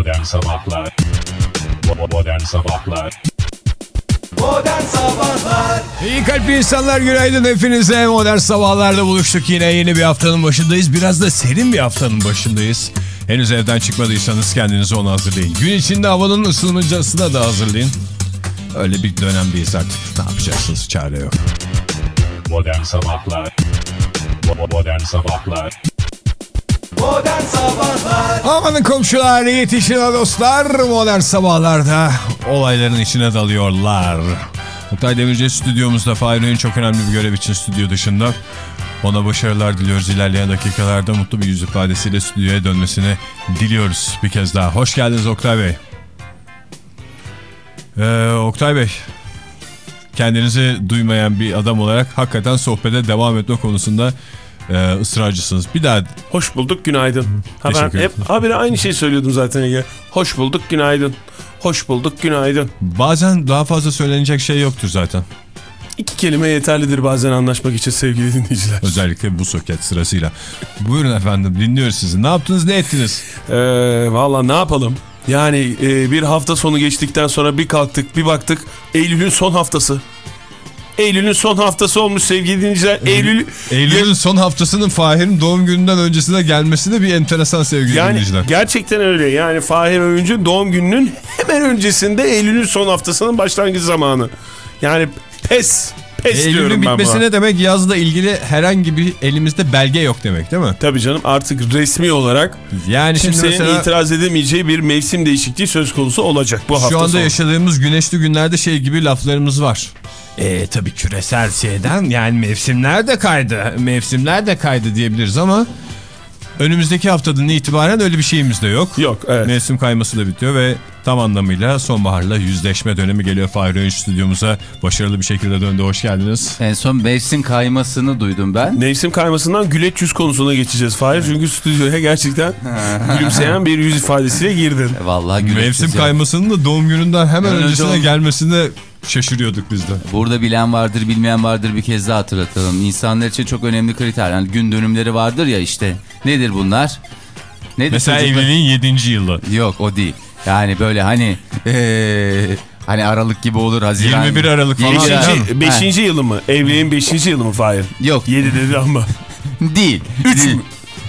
Modern Sabahlar Modern Sabahlar Modern Sabahlar İyi kalpli insanlar günaydın hepinize. Modern sabahlarda buluştuk yine yeni bir haftanın başındayız. Biraz da serin bir haftanın başındayız. Henüz evden çıkmadıysanız kendinizi ona hazırlayın. Gün içinde havanın ısınmacasına da hazırlayın. Öyle bir dönemdeyiz artık. Ne yapacaksınız çare yok. Modern Sabahlar Modern Sabahlar Modern Sabahlar Amanın komşular, yetişin dostlar. Modern sabahlarda olayların içine dalıyorlar. Oktay Demirci stüdyomuzda Fahir'in çok önemli bir görev için stüdyo dışında. Ona başarılar diliyoruz. İlerleyen dakikalarda mutlu bir yüz ifadesiyle stüdyoya dönmesini diliyoruz bir kez daha. Hoş geldiniz Oktay Bey. Ee, Oktay Bey, kendinizi duymayan bir adam olarak hakikaten sohbete devam etme konusunda e, ısrarcısınız. Bir daha Hoş bulduk günaydın. Ha ben hep habire aynı şeyi söylüyordum zaten Ege. Hoş bulduk günaydın. Hoş bulduk günaydın. Bazen daha fazla söylenecek şey yoktur zaten. İki kelime yeterlidir bazen anlaşmak için sevgili dinleyiciler. Özellikle bu soket sırasıyla. Buyurun efendim dinliyoruz sizi. Ne yaptınız ne ettiniz? Ee, Valla ne yapalım? Yani e, bir hafta sonu geçtikten sonra bir kalktık bir baktık Eylül'ün son haftası. Eylül'ün son haftası olmuş sevgili dinleyiciler. Eylül Eylül'ün son haftasının Fahir'in doğum gününden öncesine gelmesi de bir enteresan sevgili yani dinleyiciler. gerçekten öyle. Yani Fahir Öğüncü doğum gününün hemen öncesinde Eylül'ün son haftasının başlangıç zamanı. Yani pes. Pes diyorum Eylül'ün ben buna. bitmesine demek yazla ilgili herhangi bir elimizde belge yok demek değil mi? Tabii canım artık resmi olarak Yani şimdi kimsenin mesela itiraz edemeyeceği bir mevsim değişikliği söz konusu olacak bu hafta şu anda sonu. yaşadığımız güneşli günlerde şey gibi laflarımız var. E tabii küresel şeyden yani mevsimler de kaydı. Mevsimler de kaydı diyebiliriz ama önümüzdeki haftadan itibaren öyle bir şeyimiz de yok. Yok evet. Mevsim kayması da bitiyor ve tam anlamıyla sonbaharla yüzleşme dönemi geliyor. Fahri Öğünç stüdyomuza başarılı bir şekilde döndü. Hoş geldiniz. En son mevsim kaymasını duydum ben. Mevsim kaymasından güleç yüz konusuna geçeceğiz Fahir. Çünkü stüdyoya gerçekten gülümseyen bir yüz ifadesiyle girdin. Vallahi güleç Mevsim kaymasının da doğum gününden hemen önce öncesine oldu. gelmesine şaşırıyorduk biz de. Burada bilen vardır bilmeyen vardır bir kez daha hatırlatalım. İnsanlar için çok önemli kriter. Yani gün dönümleri vardır ya işte. Nedir bunlar? Nedir Mesela çocuklar? evliliğin 7. yılı. Yok o değil. Yani böyle hani eee, hani Aralık gibi olur Haziran. 21 Aralık falan. Yeni- Beşinci- Ha, Beşinci, beşinci yılı mı? Evliliğin beşinci yılı mı Fahir? Yok Yedi dedi ama. değil. Üç Değil. mü?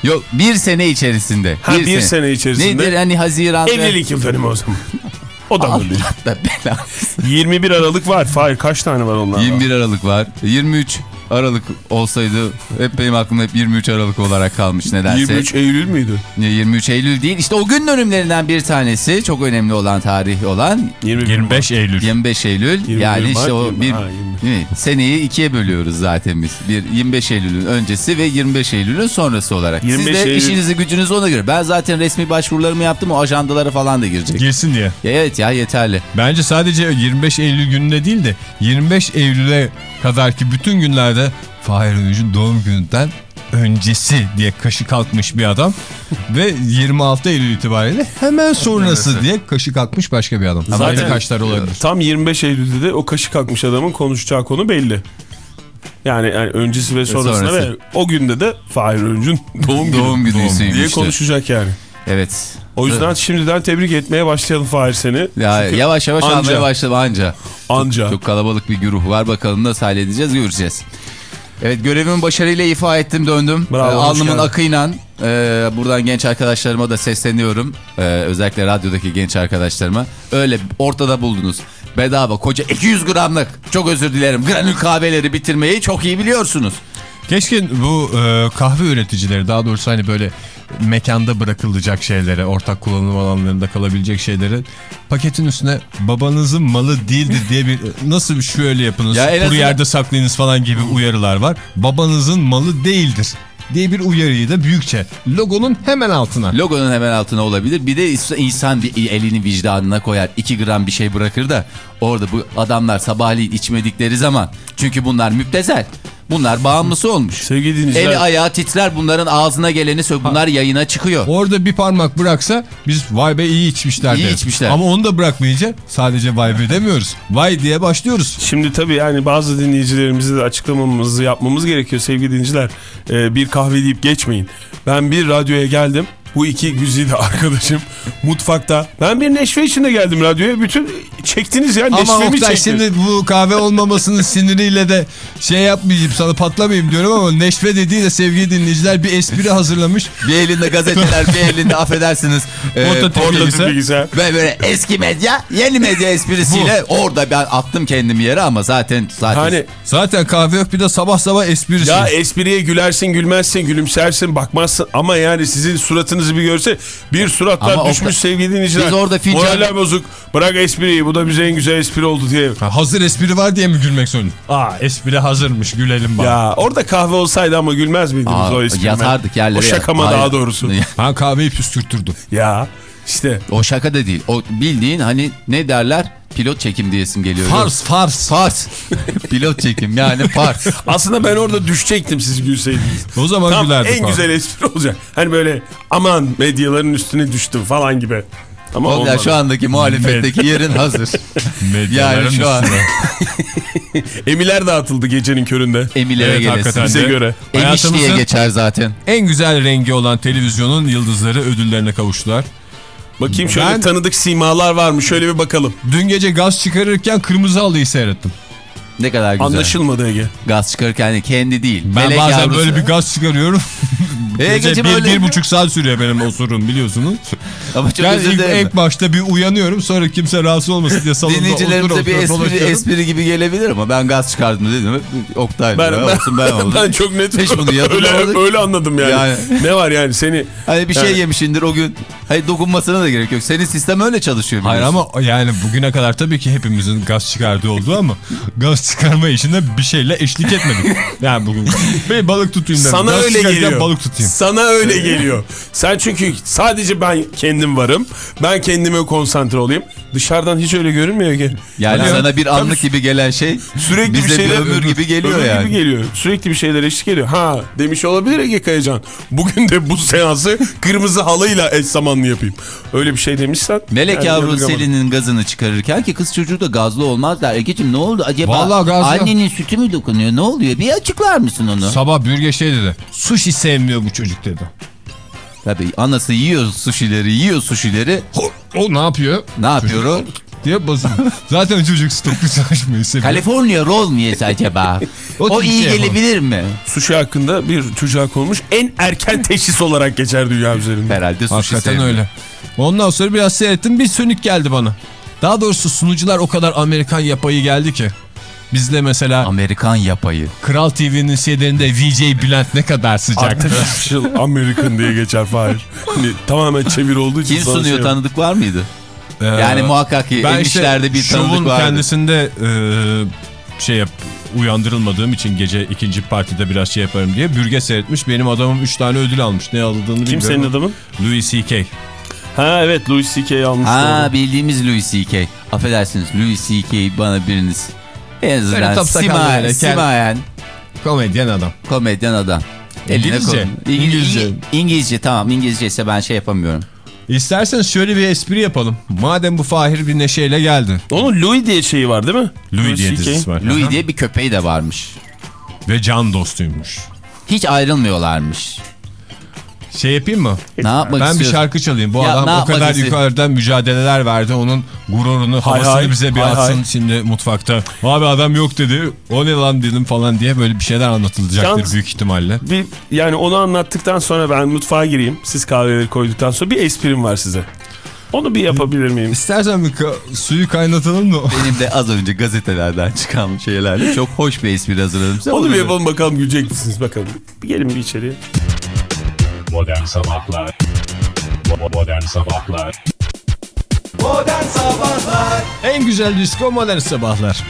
Yok bir sene içerisinde. Ha, bir sene içerisinde. Nedir hani Haziran'da. Evlilik yıl dönümü o zaman. O da mı değil? Allah da belası. 21 Aralık var. Fahir kaç tane var onlardan? 21 Aralık var. 23 Aralık olsaydı hep benim aklımda hep 23 Aralık olarak kalmış nedense. 23 Eylül müydü? 23 Eylül değil. İşte o gün dönümlerinden bir tanesi çok önemli olan tarih olan 21 25 Eylül. 25 Eylül. 21 yani işte Mart, o 20 bir ha, 20. değil mi? seneyi ikiye bölüyoruz zaten biz. Bir 25 Eylül'ün öncesi ve 25 Eylül'ün sonrası olarak. Siz 25 de Eylül- işinizi gücünüzü ona göre. Ben zaten resmi başvurularımı yaptım. O ajandalara falan da girecek. Girsin diye. Ya evet ya yeterli. Bence sadece 25 Eylül gününe değil de 25 Eylül'e kadarki bütün günlerde Fahir Öğüncü'nün doğum gününden öncesi diye kaşı kalkmış bir adam ve 26 Eylül itibariyle hemen sonrası diye kaşı kalkmış başka bir adam. Zaten- aynı kaşlar olabilir. Tam 25 Eylül'de de o kaşı kalkmış adamın konuşacağı konu belli. Yani, yani öncesi ve sonrasında sonrası. ve o günde de Fahir Öncü'nün doğum günü Doğum günüysüymüş diye konuşacak yani. Evet. O yüzden şimdiden tebrik etmeye başlayalım Fahir seni. Ya, Çünkü yavaş yavaş anca- almaya başladım anca. Anca. Çok kalabalık bir güruh var. Bakalım nasıl halledeceğiz göreceğiz. Evet görevimi başarıyla ifa ettim döndüm. Bravo, Ee, alnımın akıyla e, buradan genç arkadaşlarıma da sesleniyorum. Ee, özellikle radyodaki genç arkadaşlarıma. Öyle ortada buldunuz. Bedava koca 200 gramlık çok özür dilerim granül kahveleri bitirmeyi çok iyi biliyorsunuz. Keşke bu e, kahve üreticileri daha doğrusu hani böyle mekanda bırakılacak şeylere, ortak kullanım alanlarında kalabilecek şeylere paketin üstüne babanızın malı değildir diye bir nasıl şöyle yapınız, Ya kuru azından- yerde saklayınız falan gibi uyarılar var. Babanızın malı değildir diye bir uyarıyı da büyükçe logonun hemen altına. Logonun hemen altına olabilir. Bir de insan bir elini vicdanına koyar. 2 gram bir şey bırakır da orada bu adamlar sabahleyin içmedikleri zaman. Çünkü bunlar müptezel. Bunlar bağımlısı olmuş. Sevgili dinleyiciler. Eli ayağı titrer bunların ağzına geleni sök. Bunlar yayına çıkıyor. Orada bir parmak bıraksa biz vay be iyi içmişler İyi deriz. içmişler. Ama onu da bırakmayınca sadece vay be demiyoruz. Vay diye başlıyoruz. Şimdi tabii yani bazı dinleyicilerimize de açıklamamızı yapmamız gerekiyor sevgili dinleyiciler. Ee, bir kahve deyip geçmeyin. Ben bir radyoya geldim. Bu iki güzide arkadaşım mutfakta. Ben bir neşve içinde geldim radyoya. Bütün çektiniz ya Ama neşvemi Oktay çektiniz. şimdi bu kahve olmamasının siniriyle de şey yapmayayım sana patlamayayım diyorum ama Neşve dediği de sevgili dinleyiciler bir espri hazırlamış. Bir elinde gazeteler bir elinde affedersiniz. e, Portatif bilgisayar. Ve böyle eski medya yeni medya esprisiyle orada ben attım kendimi yere ama zaten zaten Hani Zaten kahve yok bir de sabah sabah esprisi. ya espriye gülersin gülmezsin gülümsersin bakmazsın ama yani sizin suratınızı bir görse bir suratlar Ama düşmüş sevgili dinleyiciler. Biz orada fincan- Moraller bozuk bırak espriyi bu da bize en güzel espri oldu diye. Ha, hazır espri var diye mi gülmek zorunda? Aa espri hazırmış gülelim bari. Ya orada kahve olsaydı ama gülmez miydiniz Aa, o esprime? yatardık yerlere. O şakama Hayır. daha doğrusu. Ha kahveyi püskürtürdüm. ya işte o şaka da değil. O bildiğin hani ne derler? Pilot çekim diyesim geliyor. Fars fars. Fars. Pilot çekim yani fars. aslında ben orada düşecektim siz gülseydiniz. O zaman Tam gülerdik. en ha. güzel espri olacak. Hani böyle aman medyaların üstüne düştüm falan gibi. Ama Onlar olmadı. şu andaki muhalefetteki yerin hazır. Medyaların Yani şu an. Emiler dağıtıldı gecenin köründe. Emilere Evet, gelesin. hakikaten Bize de. göre. Emiş diye geçer zaten. En güzel rengi olan televizyonun yıldızları ödüllerine kavuştular. Bakayım şöyle Ben- tanıdık simalar var mı? Şöyle bir bakalım. Dün gece gaz çıkarırken kırmızı halıyı seyrettim. Ne kadar güzel. Anlaşılmadı Ege. Gaz çıkarırken kendi değil. Ben Melek bazen yavrusu. böyle bir gaz çıkarıyorum. gece bir, öyle- bir buçuk saat sürüyor benim osurum biliyorsunuz. Ama çok ben ilk, ilk başta bir uyanıyorum sonra kimse rahatsız olmasın diye salonda Dinleyicilerimize otur bir espri, espri gibi gelebilir ama ben gaz çıkardım dedim. Oktay Ben, ben, olsun ben oldum. ben çok net Hiç bunu öyle, öyle anladım yani. Yani. Ne var yani seni Hani bir şey Yani- yemişindir o gün. Hayır dokunmasına da gerek yok. Senin sistem öyle çalışıyor. Hayır biliyorsun. ama yani bugüne kadar tabii ki hepimizin gaz çıkardığı oldu ama gaz çıkarma işinde bir şeyle eşlik etmedik. Yani bugün bir balık tutayım dedim. sana Gaz öyle geliyor. balık tutayım. Sana öyle geliyor. Sen çünkü sadece ben kendim varım. Ben kendime konsantre olayım. Dışarıdan hiç öyle görünmüyor ki. Yani Hani sana bir tabii anlık gibi gelen şey Sürekli bize bir şeyler ömür gibi geliyor ömür yani. gibi geliyor. Sürekli bir şeyler eşlik ediyor. Ha demiş olabilir Ege Kayacan. Bugün de bu seansı kırmızı halıyla eş zamanlı yapayım. Öyle bir şey demişsen. Melek yani yavru. Selin'in gazını çıkarırken ki kız çocuğu da gazlı olmaz der. Egeciğim ne oldu acaba? Vallahi gazlı. Annenin sütü mü dokunuyor ne oluyor? Bir açıklar mısın onu? Sabah bürge şey dedi. Sushi sevmiyor bu çocuk dedi. Tabii anası yiyor suşileri yiyor suşileri. O ne yapıyor? Ne yapıyor o? diye basın. Zaten çocuk stoklu çalışmayı seviyor. California roll mu yese acaba? O o iyi şey gelebilir mi? Sushi hakkında bir çocuğa konmuş en erken teşhis olarak geçer dünya üzerinde. Herhalde sushi Hakikaten sevmiyor. öyle. Ondan sonra biraz seyrettim bir sönük geldi bana. Daha doğrusu sunucular o kadar Amerikan yapayı geldi ki. Bizde mesela Amerikan yapayı. Kral TV'nin şeylerinde VJ Bülent ne kadar sıcak. Artificial American diye geçer Fahir. Hani tamamen çevir olduğu için. Kim sunuyor şey- tanıdık var mıydı? Ee, Yani muhakkak ki ben işte bir tanıdık vardı. kendisinde e, şey yap uyandırılmadığım için gece ikinci partide biraz şey yaparım diye bürge seyretmiş. Benim adamım 3 tane ödül almış. Ne aldığını bilmiyorum. Kim senin adamın? Louis C.K. Ha evet Louis C.K. almış. Ha bildiğimiz Louis C.K. Affedersiniz Louis C.K. bana biriniz. En azından simayen, simayen Komedyen adam. komedyen adam. Eline İngilizce. İngilizce. İngil- İngilizce tamam İngilizce ise ben şey yapamıyorum. İsterseniz şöyle bir espri yapalım. Madem bu Fahir bir neşeyle geldi. Onun Louis diye şeyi var değil mi? Louis diye C.K. dizisi var. Louis diye bir köpeği de varmış. Ve can dostuymuş. Hiç ayrılmıyorlarmış. Şey yapayım mı? Ne yapmak ben bir şarkı çalayım. Bu Ya, ne adam o yapmak kadar istiyorsun? yukarıdan mücadeleler verdi. Onun gururunu, Hay havasını hay, bize bir hay atsın hay. şimdi mutfakta. Abi adam yok dedi. O ne lan dedim falan diye böyle bir şeyler anlatılacaktır Yalnız- büyük ihtimalle. Bir, yani onu anlattıktan sonra ben mutfağa gireyim. Siz kahveleri koyduktan sonra bir esprim var size. Onu bir yapabilir miyim? İstersen bir ka- suyu kaynatalım mı? Benim de az önce gazetelerden çıkan şeylerle çok hoş bir espri hazırladım size. Onu bir yapalım bakalım gülecek misiniz bakalım. Bir gelin bir içeriye. Modern Sabahlar Modern Sabahlar Modern Sabahlar en güzel disco modern sabahlar.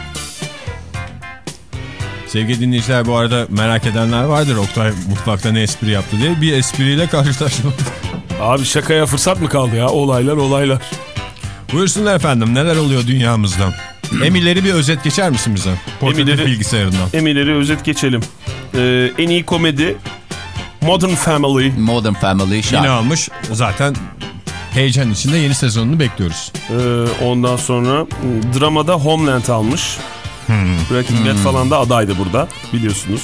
Sevgili dinleyiciler bu arada merak edenler vardır. Oktay mutfakta ne espri yaptı diye. Bir espriyle karşılaşmadık. Abi şakaya fırsat mı kaldı ya? Olaylar olaylar. Buyursunlar efendim neler oluyor dünyamızda? Emileri bir özet geçer misin bize? Portatif Emileri- bilgisayarından. Emileri özet geçelim. Ee, en iyi komedi Modern Family. Modern Family Yine şarkı. almış. Zaten heyecan içinde yeni sezonunu bekliyoruz. Ee, ondan sonra m, dramada Homeland almış. Breaking Bad falan da adaydı burada biliyorsunuz.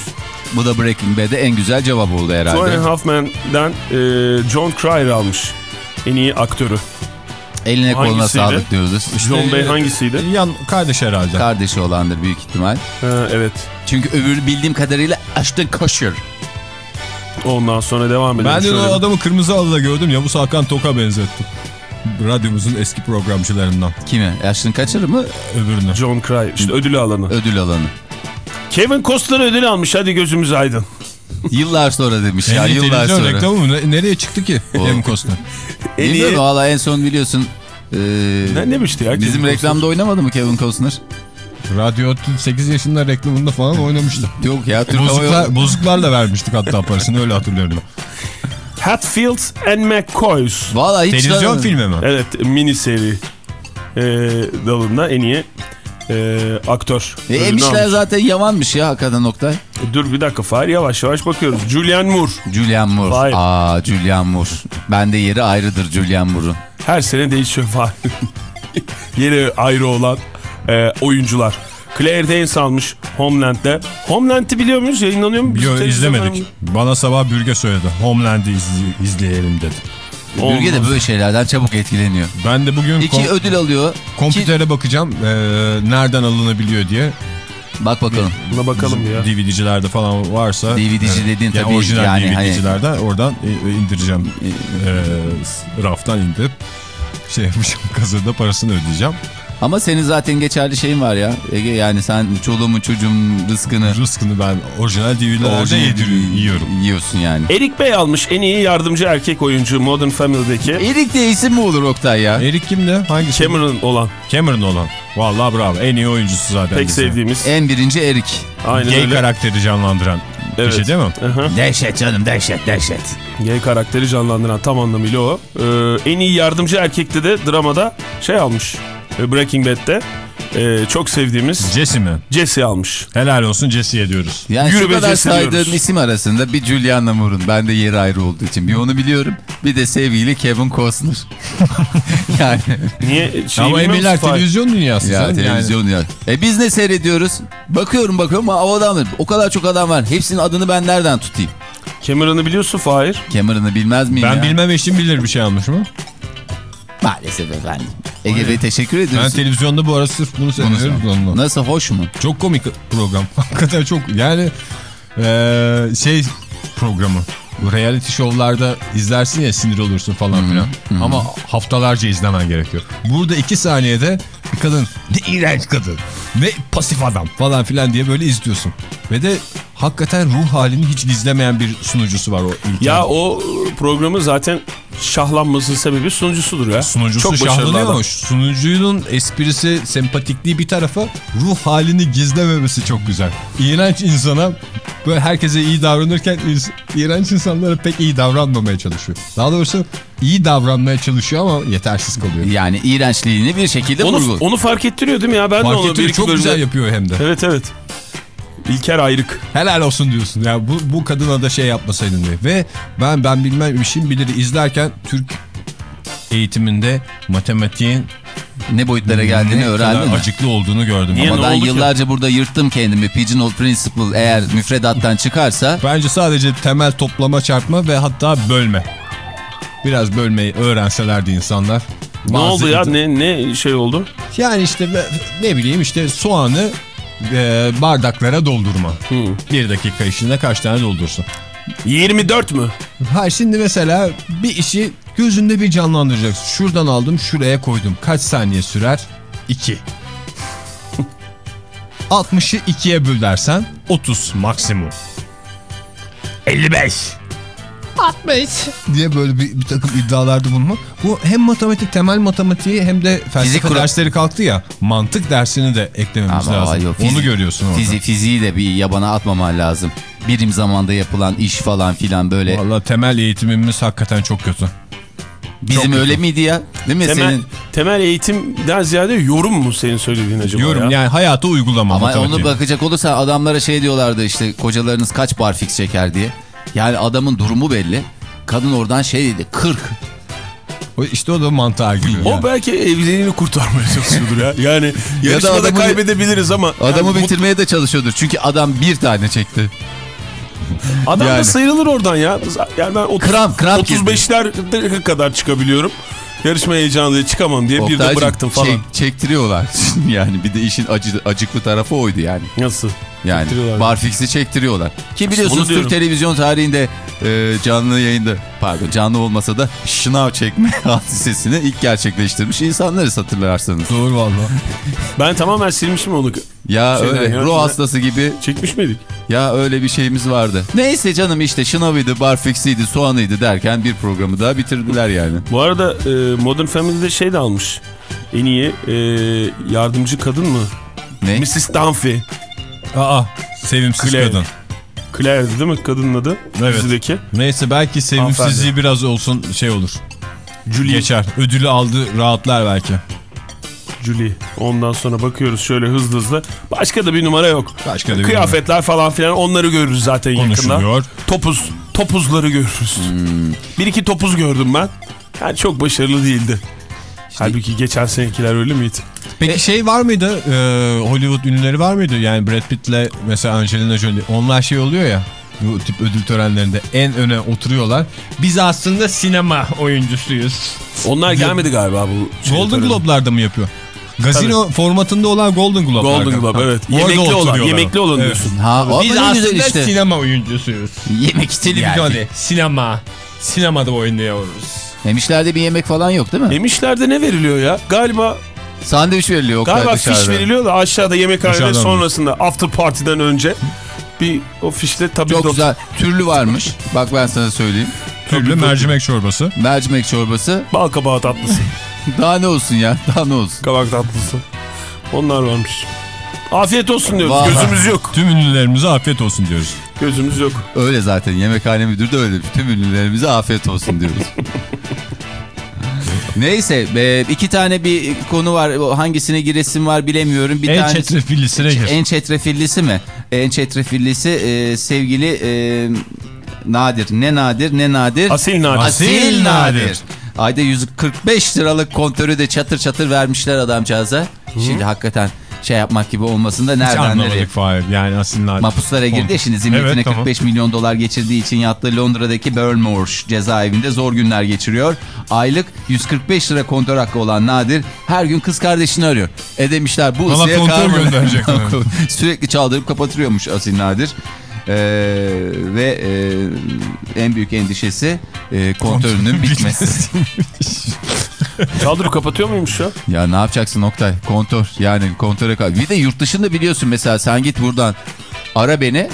Bu da Breaking Bad'e en güzel cevap oldu herhalde. a Half Men'den e, John Cryer almış. En iyi aktörü. Eline koluna Hangisiydi? sağlık diyoruz. John Bey hangisiydi? Yan kardeş herhalde. Kardeşi olandır büyük ihtimal. Ha, evet. Çünkü öbürü bildiğim kadarıyla Ashton Kutcher. Ondan sonra devam edelim. ben de Şöyle o adamı kırmızı halıda gördüm ya bu Hakan Tok'a benzettim. Radyomuzun eski programcılarından. Kimi? Ashton Kutcher mı? Öbürünü. John Cryer. İşte ödül alanı. Ödül alanı. Kevin Costner ödül almış. Hadi gözümüz aydın. Yıllar sonra demiş ya En iyi yıllar sonra. reklamı mı? Ne- Nereye çıktı ki? Kevin Costner. En iyi... Bilmiyorum valla en son biliyorsun. e, Ne demişti ya? Bizim Kevin reklamda oynamadı mı Kevin Costner? Radyo 8 yaşında reklamında falan oynamıştı. Yok ya Bozuklar, bozuklarla vermiştik hatta parasını öyle hatırlıyorum. Hatfields and McCoys. Valla hiç Televizyon tanımıyorum. filmi mi? Evet mini seri e, dalında en iyi e, aktör. E, emişler almış. zaten yavanmış ya hakikaten Oktay. E, Dur bir dakika Fahir yavaş yavaş bakıyoruz. Julianne Moore. Julian Moore. Vay. Aa Julian Moore. Bende yeri ayrıdır Julian Moore'un. Her sene değişiyor Fahir. Yeri ayrı olan e, oyuncular. Claire Danes almış Homeland'de. Homeland'i biliyor muyuz? Yayınlanıyor mu? Bizim Yo televizyonlarımızda? izlemedik. Bana sabah Bürge söyledi. Homeland'i izle- izleyelim dedi. Bürge de Olmaz. böyle şeylerden çabuk etkileniyor. Ben de bugün İki ödül alıyor. kompütere bakacağım. Ee, nereden alınabiliyor diye. Bak bakalım. Buna bakalım ya. DVD'cilerde falan varsa. DVD'ci dediğin yani tabii orijinal yani hani- DVD'cilerden oradan e, indireceğim. Ee, raftan indirip şey yapmışım kazıda parasını ödeyeceğim. Ama senin zaten geçerli şeyin var ya. Ege yani sen çoluğumun çocuğumun rızkını Rızkını ben orijinal DVD'lerde yediriyorum, yiyorum. Yiyorsun yani. Erik Bey almış en iyi yardımcı erkek oyuncu Modern Family'deki. Erik diye isim mi olur Oktay ya? Erik kimdi? Hangisi? Cameron olan. Cameron olan. Vallahi bravo. En iyi oyuncusu zaten. Pek dizinin. sevdiğimiz. En birinci Erik. Aynen Gay öyle. karakteri canlandıran Evet. kişi değil mi? Aha. Dehşet canım dehşet dehşet. Gay karakteri canlandıran tam anlamıyla o. Ee, en iyi yardımcı erkekte de dramada şey almış. Breaking Bad'de. Ee, çok sevdiğimiz Jesse mi? Jesse almış. Helal olsun Jesse'ye diyoruz. Yani Yürü şu kadar Jesse saydığım diyoruz. isim arasında bir Juliana Moore'un bende yeri ayrı olduğu için bir onu biliyorum. Bir de sevgili Kevin Costner. yani Niye? Şey Ama emirler televizyon dünyası. ya televizyon ya. E biz ne seyrediyoruz? Bakıyorum bakıyorum ama o adamlar o kadar çok adam var. Hepsinin adını ben nereden tutayım? Cameron'ı biliyorsun Fahir. Cameron'ı bilmez miyim Ben ya? bilmem eşim bilir bir şey almış mı? Maalesef efendim. Ege Bey teşekkür Ben ediyoruz. televizyonda bu ara sırf bunu seyrediyorum. onunla. Nasıl hoş mu? Çok komik program. Hakikaten çok yani eee, şey programı. Bu reality şovlarda izlersin ya sinir olursun falan filan. Ama haftalarca izlemen gerekiyor. Burada iki saniyede bir kadın ne iğrenç kadın ne pasif adam falan filan diye böyle izliyorsun. Ve de hakikaten ruh halini hiç gizlemeyen bir sunucusu var o ilk. Ya o programı zaten şahlanmasının sebebi sunucusudur ya. Sunucusu Çok şahlanıyor ama sunucunun esprisi, sempatikliği bir tarafa ruh halini gizlememesi çok güzel. İğrenç insana böyle herkese iyi davranırken iğrenç insanlara pek iyi davranmamaya çalışıyor. Daha doğrusu iyi davranmaya çalışıyor ama yetersiz kalıyor. Yani iğrençliğini bir şekilde Onu, vurgu. onu fark ettiriyor değil mi ya? Ben de Fark onu bir çok bölümde- güzel yapıyor hem de. Evet evet. İlker Ayrık. Helal olsun diyorsun. Ya bu, bu kadına da şey yapmasaydın diye. Ve ben ben bilmem işim bilir izlerken Türk eğitiminde matematiğin Ne boyutlara geldiğini ne mi? acıklı olduğunu gördüm. Niye, Ama ben oldu ki? yıllarca burada yırttım kendimi. Pigeonhole Principle eğer müfredattan çıkarsa Bence sadece temel toplama çarpma ve hatta bölme. Biraz bölmeyi öğrenselerdi insanlar. Ne oldu ya? Ne ne şey oldu? Yani işte ne bileyim işte soğanı e, bardaklara doldurma. Bir dakika içinde kaç tane doldursun. 24 mü? Ha şimdi mesela bir işi gözünde bir canlandıracaksın. Şuradan aldım şuraya koydum. Kaç saniye sürer? 2. 60'ı 2'ye böl dersen 30 maksimum. 55. 60 diye böyle bir, bir takım iddialarda bulunma. Bu hem matematik temel matematiği hem de felsefe Fizik dersleri kalktı ya. Mantık dersini de eklememiz Ama lazım. yok, Onu görüyorsun orada. fizi, fiziği de bir yabana atmaman lazım. Birim zamanda yapılan iş falan filan böyle. Vallahi temel eğitimimiz hakikaten çok kötü. Bizim çok öyle kötü. miydi ya? Değil mi Temel, senin? temel eğitimden ziyade yorum mu senin söylediğin acaba Yorum ya? yani hayata uygulama Ama onu bakacak olursan adamlara şey diyorlardı işte kocalarınız kaç bar fix çeker diye. Yani adamın durumu belli. Kadın oradan şey dedi 40. O- İşte o da mantığa giriyor. O Yani. belki evliliğini kurtarmaya çalışıyordur ya. Yani Ya da adamı- kaybedebiliriz ama. Adamı yani bitirmeye de çalışıyordur. Çünkü adam bir tane çekti. Adam da Yani. sıyrılır oradan ya. Yani ben 30, Kramp, kramp girdi. 35'ler kadar çıkabiliyorum. Yarışma heyecanıyla çıkamam diye bir de bıraktım falan. çek- çektiriyorlar. yani bir de işin acı, acıklı tarafı oydu yani. Nasıl? Yani barfix'i çektiriyorlar. Ki biliyorsunuz diyorum. Türk televizyon tarihinde e, canlı yayında pardon canlı olmasa da şınav çekme hadisesini ilk gerçekleştirmiş insanlarız hatırlarsanız. Doğru valla. Ben tamamen silmişim onu. Ya Şeyden öyle ya, ruh hastası gibi Çekmiş miydik? ya öyle bir şeyimiz vardı. Neyse canım işte şınavıydı, barfix'iydi, soğanıydı derken bir programı daha bitirdiler yani. Bu arada e, Modern Family'de şey de almış. En iyi e, yardımcı kadın mı? Ne? Mrs. Dunphy. Aa sevimsiz Claire. kadın. Claire'di değil mi kadının adı? Evet. Dizideki. Neyse belki sevimsizliği biraz olsun şey olur. Julie. Geçer. Ödülü aldı rahatlar belki. Julie. Ondan sonra bakıyoruz şöyle hızlı hızlı. Başka da bir numara yok. Başka da bir Kıyafetler falan filan onları görürüz zaten yakında. Konuşuluyor. Topuz. Topuzları görürüz. Hmm. Bir iki topuz gördüm ben. Yani çok başarılı değildi. Halbuki geçen senekiler öyle miydi? Peki şey var mıydı? Ee, Hollywood ünlüleri var mıydı? Yani Brad Pitt'le mesela Angelina Jolie. Onlar şey oluyor ya. Bu tip ödül törenlerinde en öne oturuyorlar. Biz aslında sinema oyuncusuyuz. Onlar gelmedi galiba bu. şey Golden. Globe'larda mı yapıyor? Gazino formatında olan Golden Globe'larda. Golden Globe evet. Orada Yemekli olan, yemekli olan Evet. diyorsun. Ha, Biz aslında işte. sinema oyuncusuyuz. Yemek Televizyon yani. değil, sinema. Sinemada oynuyoruz. Memişlerde bir yemek falan yok değil mi? Yemişlerde ne veriliyor ya? Galiba Sandviç veriliyor Oktay galiba dışarıda. fiş veriliyor da aşağıda yemekhanede sonrasında after party'den önce bir o fişle tabii Çok güzel. Türlü varmış. Bak ben sana söyleyeyim. Türlü mercimek çorbası. Mercimek çorbası. bal kabağı tatlısı, Daha ne olsun ya? Daha ne olsun? kabak tatlısı. Onlar varmış. Afiyet olsun diyoruz. Vallahi. Gözümüz yok. Tüm ünlülerimize afiyet olsun diyoruz. Gözümüz yok. Öyle zaten. Yemekhane müdürü de öyle. Tüm ünlülerimize afiyet olsun diyoruz. Neyse e, iki tane bir konu var. Hangisine giresim var bilemiyorum. Bir en tanesi- çetrefillisine gir. En çetrefillisi mi? En çetrefillisi e, sevgili e, Nadir. Ne Nadir ne Nadir? Asil nadir. Asil Nadir. Ayda 145 liralık kontörü de çatır çatır vermişler adamcağıza. Şimdi hakikaten şey yapmak gibi olmasın da Hiç nereden nereye? Fahir. Yani aslında... Mahpuslara girdi ya şimdi zimmetine Evet, tamam. 45 milyon dolar geçirdiği için yattığı Londra'daki Burnmore cezaevinde zor günler geçiriyor. Aylık 145 lira kontör hakkı olan Nadir her gün kız kardeşini arıyor. E demişler bu ısıya kontör kalmadı. gönderecekler. Sürekli çaldırıp kapatırıyormuş Asil Nadir. Ee, ve e, en büyük endişesi e, kontörünün bitmesi. Çaldırıp kapatıyor muymuş ya? ya ne yapacaksın Oktay? Kontör yani kontöre kal. Bir de yurt dışında biliyorsun mesela sen git buradan ara beni.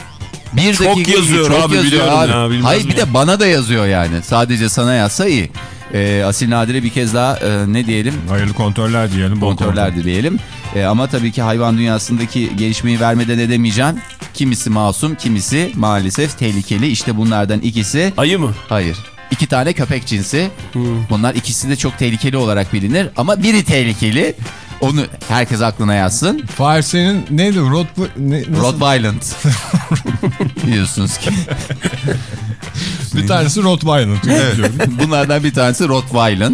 Bir Çok dakika yazıyor abi, biliyorum ya, bilmez Hayır bir de bana da yazıyor yani. Sadece sana yazsa iyi. Ee, Asil Nadir'e bir kez daha e, ne diyelim? Hayırlı kontörler diyelim. Kontörler dileyelim. Ee, ama tabii ki hayvan dünyasındaki gelişmeyi vermeden edemeyeceğim. Kimisi masum, kimisi maalesef tehlikeli. İşte bunlardan ikisi Ayı mı? Hayır. İki tane köpek cinsi. Hmm. Bunlar ikisi de çok tehlikeli olarak bilinir. Ama biri tehlikeli. Onu herkes aklına yazsın. Fahir senin neydi? Rod... Ne? Rottweiler. Biliyorsunuz ki. Bir tanesi Rottweiler. Evet. Bunlardan bir tanesi Rottweiler.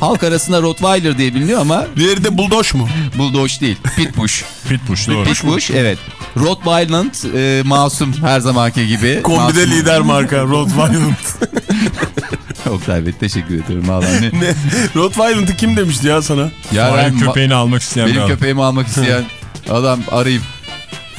Halk arasında Rottweiler diye biliniyor ama Diğeri de buldoş mu? Bulldoge değil. Pitbush. Pitbush doğru. Pitbush evet. Rottweiler e, masum her zamanki gibi. Kombide Masum. lider marka Rottweiler. Oktay Bey teşekkür ederim. Vallahi ne? ne? Rottweiler'ı kim demişti ya sana? Ya Fahir ben- köpeğini almak isteyen Benim adam. köpeğimi almak isteyen adam arayıp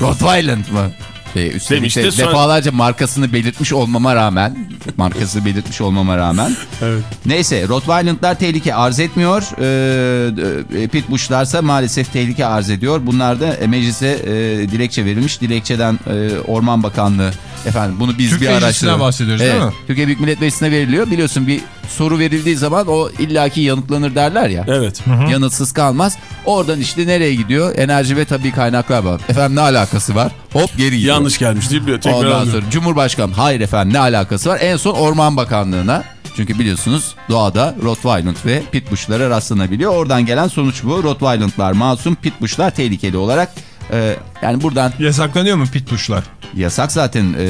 Rottweiler mı? E, üstelik Demişti, de sonra- defalarca markasını belirtmiş olmama rağmen markasını belirtmiş olmama rağmen. Evet. neyse Rottweiler'lar tehlike arz etmiyor. Ee, e, Pitbush'larsa maalesef tehlike arz ediyor. Bunlar da e, meclise e, dilekçe verilmiş. Dilekçeden e, Orman Bakanlığı efendim bunu biz Türk bir araştıralım. bahsediyoruz, değil mi? Türkiye Büyük Millet Meclisi'ne veriliyor. Biliyorsun bir soru verildiği zaman o illaki yanıtlanır derler ya Evet. yanıtsız kalmaz. Oradan işte nereye gidiyor? Enerji ve tabii kaynaklar var. Efendim ne alakası var? Hop geri gidiyor. Yanlış gelmiş değil mi? Tekrar Ondan sonra Cumhurbaşkanı hayır efendim ne alakası var? En son Orman Bakanlığı'na. Çünkü biliyorsunuz doğada Rottweiler ve Pitbush'lara rastlanabiliyor. Oradan gelen sonuç bu. Rottweiler'lar masum, Pitbush'lar tehlikeli olarak. E, yani buradan Yasaklanıyor mu pitbushlar? yasak zaten e,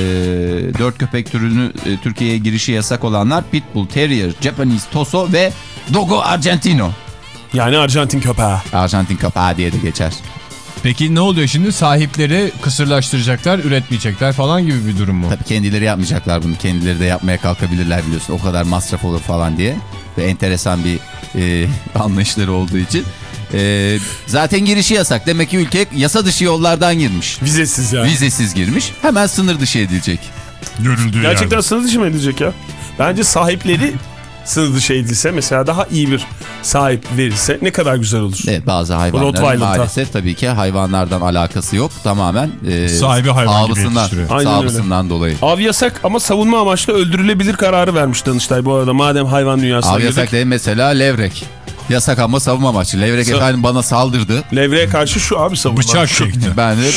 dört köpek türünü e, Türkiye'ye girişi yasak olanlar Pitbull, Terrier, Japanese Toso ve Dogo Argentino. Yani Arjantin köpeği. Arjantin kapağı diye de geçer. Peki ne oluyor şimdi? Sahipleri kısırlaştıracaklar, üretmeyecekler falan gibi bir durum mu? Tabii kendileri yapmayacaklar bunu. Kendileri de yapmaya kalkabilirler biliyorsun. O kadar masraf olur falan diye. Ve enteresan bir e, anlayışları olduğu için. E, zaten girişi yasak. Demek ki ülke yasa dışı yollardan girmiş. Vizesiz yani. Vizesiz girmiş. Hemen sınır dışı edilecek. Görüldüğü Gerçekten yerde. sınır dışı mı edilecek ya? Bence sahipleri sınır dışı edilse mesela daha iyi bir sahip verilse ne kadar güzel olur. Evet bazı hayvanların maalesef tabii ki hayvanlardan alakası yok. Tamamen e, Sahibi hayvan gibi yetiştiriyor. Aynen sağlığından dolayı. Av yasak ama savunma amaçlı öldürülebilir kararı vermiş Danıştay bu arada. Madem hayvan dünyasına Av yasak değil mesela levrek. Yasak ama savunma amaçlı. Levrek Sa- efendim bana saldırdı. Levreye karşı şu abi savunma. Bıçak çekti. Ben de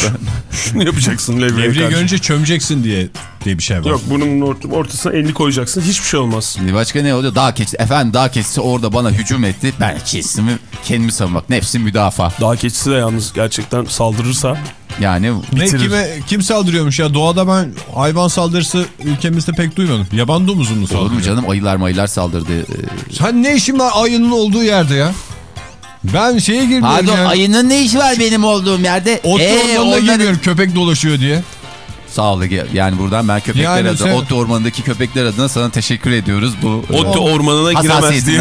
Şunu yapacaksın levreye Evriyi karşı. görünce çömeceksin diye diye bir şey var. Yok bunun ort- ortasına elini koyacaksın. Hiçbir şey olmaz. Şimdi başka ne oluyor? Dağ keçisi. Efendim dağ keçisi orada bana hücum etti. Ben keçisimi kendimi savunmak. Nefsi müdafaa. Dağ keçisi de yalnız gerçekten saldırırsa Yani Ne bitirir. kime kim saldırıyormuş ya? Doğada ben hayvan saldırısı ülkemizde pek duymadım. Yaban domuzu mu saldırıyor? olur mu canım? Ayılar mayılar saldırdı. Ee, Sen ne işin var ayının olduğu yerde ya? Ben şeye girmiyorum Pardon ya. ayının ne işi var benim olduğum yerde? Ot Ee, ormanına onların- girmiyorum köpek dolaşıyor diye. Sağ ol. Yani buradan ben köpekler Yani adına, sen- Otlu Ormanı'ndaki köpekler adına sana teşekkür ediyoruz. Bu Otlu ormanına giremez diye.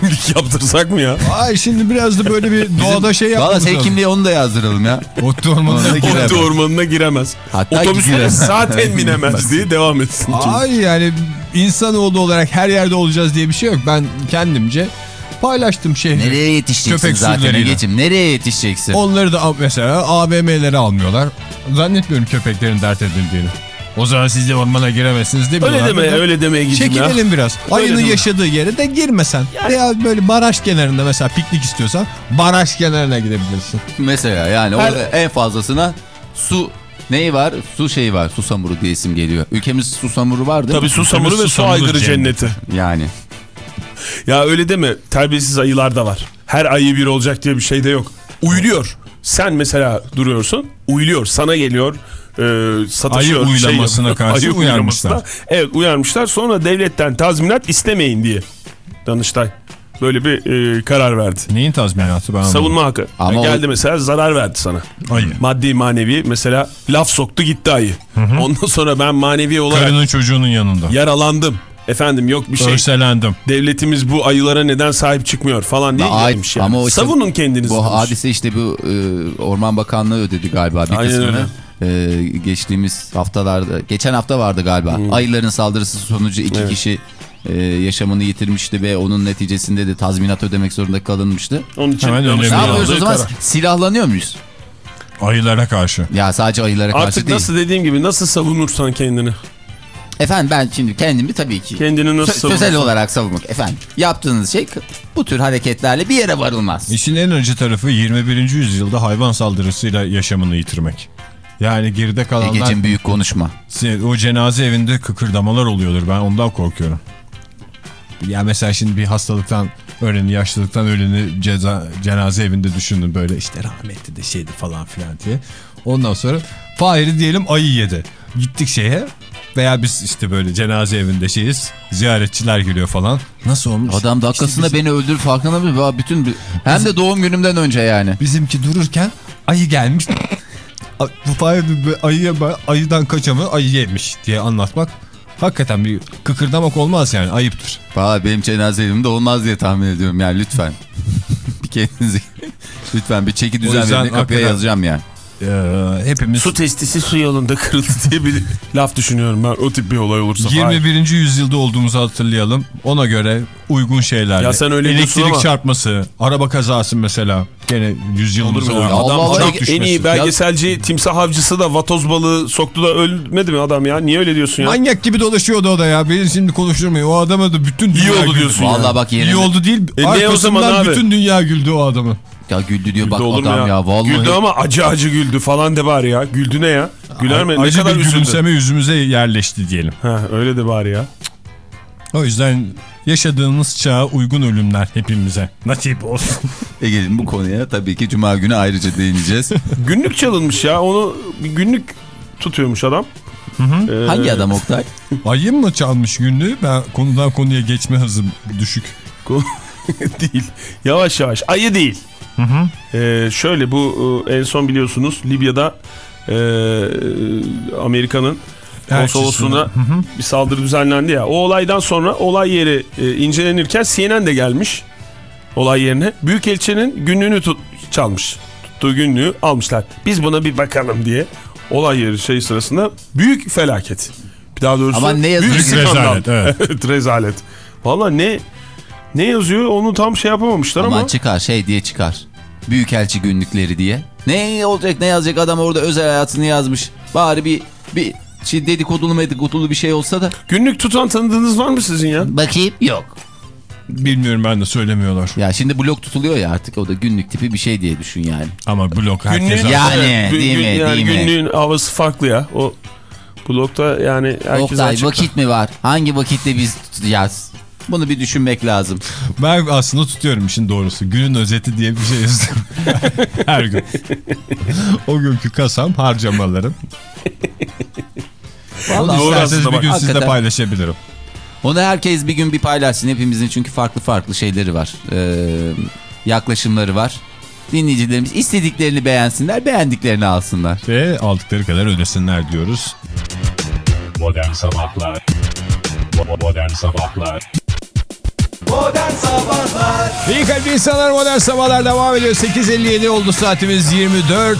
Kimlik yaptırsak mı ya? Ay şimdi biraz da böyle bir doğada şey Valla yapmamız senin lazım. kimliği onu da yazdıralım ya. Otlu ormanına giremez. Otlu ormanına giremez. Hatta Otobüslere giremez. zaten binemez diye devam etsin. Ay yani insanoğlu olarak her yerde olacağız diye bir şey yok. Ben kendimce paylaştım şehri. Nereye yetişeceksin Köpek zaten sürüleriyle. Ege'ciğim? Nereye yetişeceksin? Onları da mesela AVM'lere almıyorlar. Zannetmiyorum köpeklerin dert edildiğini. O zaman siz de ormana giremezsiniz demiyorlar. Öyle deme, öyle demeye ya. Çekinelim biraz. Öyle Ayının yaşadığı yere de girmesen. Veya böyle baraj kenarında mesela piknik istiyorsan baraj kenarına gidebilirsin. Mesela yani Her- orada en fazlasına su neyi var? Su şeyi var. Susamuru diye isim geliyor. Ülkemiz susamuru var değil Tabii mi? susamuru ve su aygırı cenneti. cenneti. Yani. Ya öyle deme. Terbiyesiz ayılar da var. Her ayı bir olacak diye bir şey de yok. Uyuluyor. Sen mesela duruyorsun. Uyuluyor. Sana geliyor. E, satışıyor. Ayı uylamasına yapıyor. karşı uyarmışlar. uyarmışlar. Evet uyarmışlar. Sonra devletten tazminat istemeyin diye. Danıştay böyle bir e, karar verdi. Neyin tazminatı ben anlamadım. Savunma hakkı. Ama Yani o- geldi mesela zarar verdi sana. Ayı. Maddi manevi mesela laf soktu gitti ayı. Ondan sonra ben manevi olarak Karının çocuğunun yanında. yaralandım. Efendim yok bir şey. Örselendim. Devletimiz bu ayılara neden sahip çıkmıyor falan diye Ay- gelmiş yani. ama Savunun kendinizi. Bu demiş. hadise işte bu e, Orman Bakanlığı ödedi galiba bir Aynen kısmını. E, geçtiğimiz haftalarda, geçen hafta vardı galiba. Ayıların saldırısı sonucu iki Hmm. Evet. kişi e, yaşamını yitirmişti ve onun neticesinde de tazminat ödemek zorunda kalınmıştı. Onun için Hemen Ne yapıyoruz o zaman? karar. Silahlanıyor muyuz? Ayılara karşı. Ya sadece ayılara karşı Artık değil. nasıl dediğim gibi nasıl savunursan kendini. Efendim ben şimdi kendimi tabii ki Kendini nasıl sö- savunursan. sözel olarak savunmak. Efendim yaptığınız şey bu tür hareketlerle bir yere varılmaz. İşin en acı tarafı 21. yüzyılda hayvan saldırısıyla yaşamını yitirmek. Yani geride kalanlar Egeciğim büyük konuşma. o cenaze evinde kıkırdamalar oluyordur. Ben ondan korkuyorum. Ya mesela şimdi bir hastalıktan öleni, yaşlılıktan öleni ceza, cenaze evinde düşündüm böyle işte rahmetli de şeydi falan filan diye. Ondan sonra Fahir'i diyelim ayı yedi. Gittik şeye veya biz işte böyle cenaze evinde şeyiz. Ziyaretçiler geliyor falan. Nasıl olmuş? Adam dakikasında İşte beni öldür farkında mı? Bütün hem de doğum günümden önce yani. Bizimki dururken ayı gelmiş. Fahir ayıya ayıdan kaçamı ayı yemiş diye anlatmak hakikaten bir kıkırdamak olmaz yani ayıptır. Valla benim cenaze evimde olmaz diye tahmin ediyorum yani lütfen. bir kendinizi lütfen bir çeki düzen verin kapıya yazacağım yani. Ee, hepimiz Su testisi su yolunda kırıldı diye bir laf düşünüyorum ben. O tip bir olay olursa. Fahir. 21. yüzyılda olduğumuzu hatırlayalım. Ona göre uygun şeylerle. Ya sen öyle Elektrik ama- çarpması, araba kazası mesela. Gene yüzyılımıza ya? uygun. Adam Allah en düşmesi. iyi belgeselci timsah avcısı da vatoz balığı soktu da ölmedi mi adam ya? Niye öyle diyorsun ya? Manyak gibi dolaşıyordu o da ya. Beni şimdi konuşturmayın. O adama da bütün dünya oldu güldü. diyorsun ya. Valla bak yerine. İyi oldu değil. E ne o zaman Arkasından abi? bütün dünya güldü o adamı. Ya güldü diyor bak Güldü olur mu adam ya, vallahi. Güldü ama acı acı güldü falan de bari ya. Güldü ne ya? Güler mi? Ne Acı kadar bir üzüldü. gülümseme yüzümüze yerleşti diyelim. Ha, öyle de bari ya. O yüzden yaşadığımız çağa uygun ölümler hepimize nasip olsun. Ege'nin bu konuya tabii ki cuma günü ayrıca değineceğiz. Günlük çalınmış ya. Onu bir günlük tutuyormuş adam. Ee, Hangi adam Oktay? Ayı mı çalmış günlüğü? Ben konudan konuya geçme hızım düşük. değil. Yavaş yavaş. Ayı değil. Ee, şöyle bu e, en son biliyorsunuz Libya'da e, Amerika'nın konsolosluğuna bir saldırı düzenlendi ya. O olaydan sonra olay yeri e, incelenirken CNN de gelmiş olay yerine. Büyükelçinin günlüğünü tut, çalmış. Tuttuğu günlüğü almışlar. Biz buna bir bakalım diye olay yeri şey sırasında büyük felaket. Bir daha doğrusu Ama ne yazık büyük. Rezalet, evet. Evet, rezalet. Valla ne ne yazıyor onu tam şey yapamamışlar Aman ama. çıkar şey diye çıkar. Büyükelçi günlükleri diye. Ne olacak ne yazacak adam orada özel hayatını yazmış. Bari bir bir şey dedikodulu medikodulu bir şey olsa da. Günlük tutan tanıdığınız var mı sizin ya? Bakayım yok. Bilmiyorum ben de söylemiyorlar. Ya şimdi blok tutuluyor ya artık o da günlük tipi bir şey diye düşün yani. Ama blok herkes Günlüğün, Yani, değil mi, yani değil mi? günlüğün havası farklı ya. O blokta yani herkes Oktay açık. vakit mi var? Hangi vakitte biz tutacağız? Bunu bir düşünmek lazım. Ben aslında tutuyorum işin doğrusu. Günün özeti diye bir şey yazdım. Her gün. o günkü kasam harcamalarım. Vallahi Doğru İsterseniz bir gün sizle Hakikaten. paylaşabilirim. Onu herkes bir gün bir paylaşsın. Hepimizin çünkü farklı farklı şeyleri var. Ee, yaklaşımları var. Dinleyicilerimiz istediklerini beğensinler, beğendiklerini alsınlar. Ve aldıkları kadar ödesinler diyoruz. Modern Sabahlar Modern Sabahlar Modern Sabahlar İyi kalpli insanlar modern sabahlar devam ediyor. 8.57 oldu saatimiz 24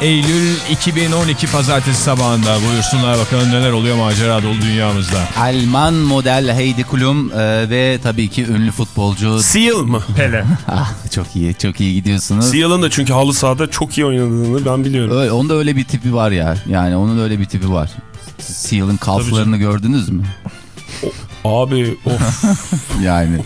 Eylül 2012 pazartesi sabahında. Buyursunlar bakalım neler oluyor macera dolu dünyamızda. Alman model Heidi Klum e, ve tabii ki ünlü futbolcu. Seal mı? Pele. Ah, çok iyi, çok iyi gidiyorsunuz. Seal'ın da çünkü halı sahada çok iyi oynadığını ben biliyorum. Öyle, onda öyle bir tipi var ya. Yani onun öyle bir tipi var. Seal'ın kalflarını gördünüz mü? Abi of. Yani.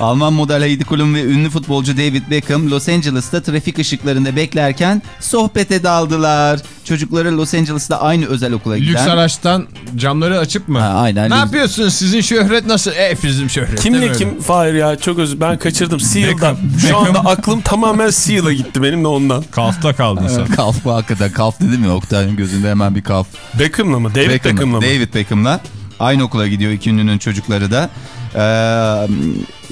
Alman model Heidi Klum ve ünlü futbolcu David Beckham Los Angeles'ta trafik ışıklarında beklerken sohbete daldılar. Çocukları Los Angeles'ta aynı özel okula giden. Lüks araçtan camları açıp mı? Ha, aynen. Ne yapıyorsunuz? Sizin şöhret nasıl? E bizim şöhret. Kimle kim? Fahir ya çok özür Ben kaçırdım. Seal'dan. Beckham. Şu anda Beckham. aklım tamamen Seal'a gitti benim de ondan. Kalfta kaldın sen. Kalf bu hakikaten. Kalf dedim ya Oktay'ın gözünde hemen bir kalf. Beckham'la mı? David Beckham'la. Beckham'la mı? David Beckham'la. Aynı okula gidiyor iki ünlünün çocukları da. Ee,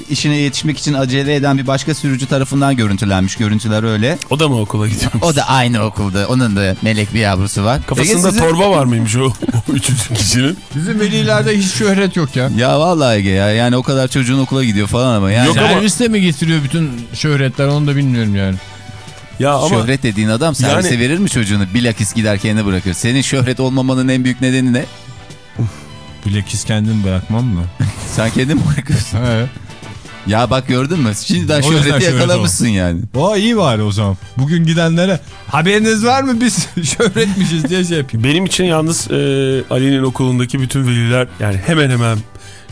işine yetişmek için acele eden bir başka sürücü tarafından görüntülenmiş. Görüntüler öyle. O da mı okula gidiyor? O da aynı okulda. Onun da melek bir yavrusu var. Kafasında sizin- torba var mıymış o, o üçüncü kişinin? Bizim velilerde hiç şöhret yok ya. Ya vallahi Ege ya. Yani o kadar çocuğun okula gidiyor falan ama yani. Yok ama- Serviste mi getiriyor bütün şöhretler onu da bilmiyorum yani. Ya ama Şöhret dediğin adam servise Yani- verir mi çocuğunu? Bilakis gider kendine bırakır. Senin şöhret olmamanın en büyük nedeni ne? Bilakis kendimi bırakmam mı? Sen kendin bırakıyorsun? He. Ya bak gördün mü? Şimdiden şöhreti şöhret yakalamışsın yani. O iyi bari o zaman. Bugün gidenlere haberiniz var mı biz şöhretmişiz diye şey yapayım. benim için yalnız e, Ali'nin okulundaki bütün veliler yani hemen hemen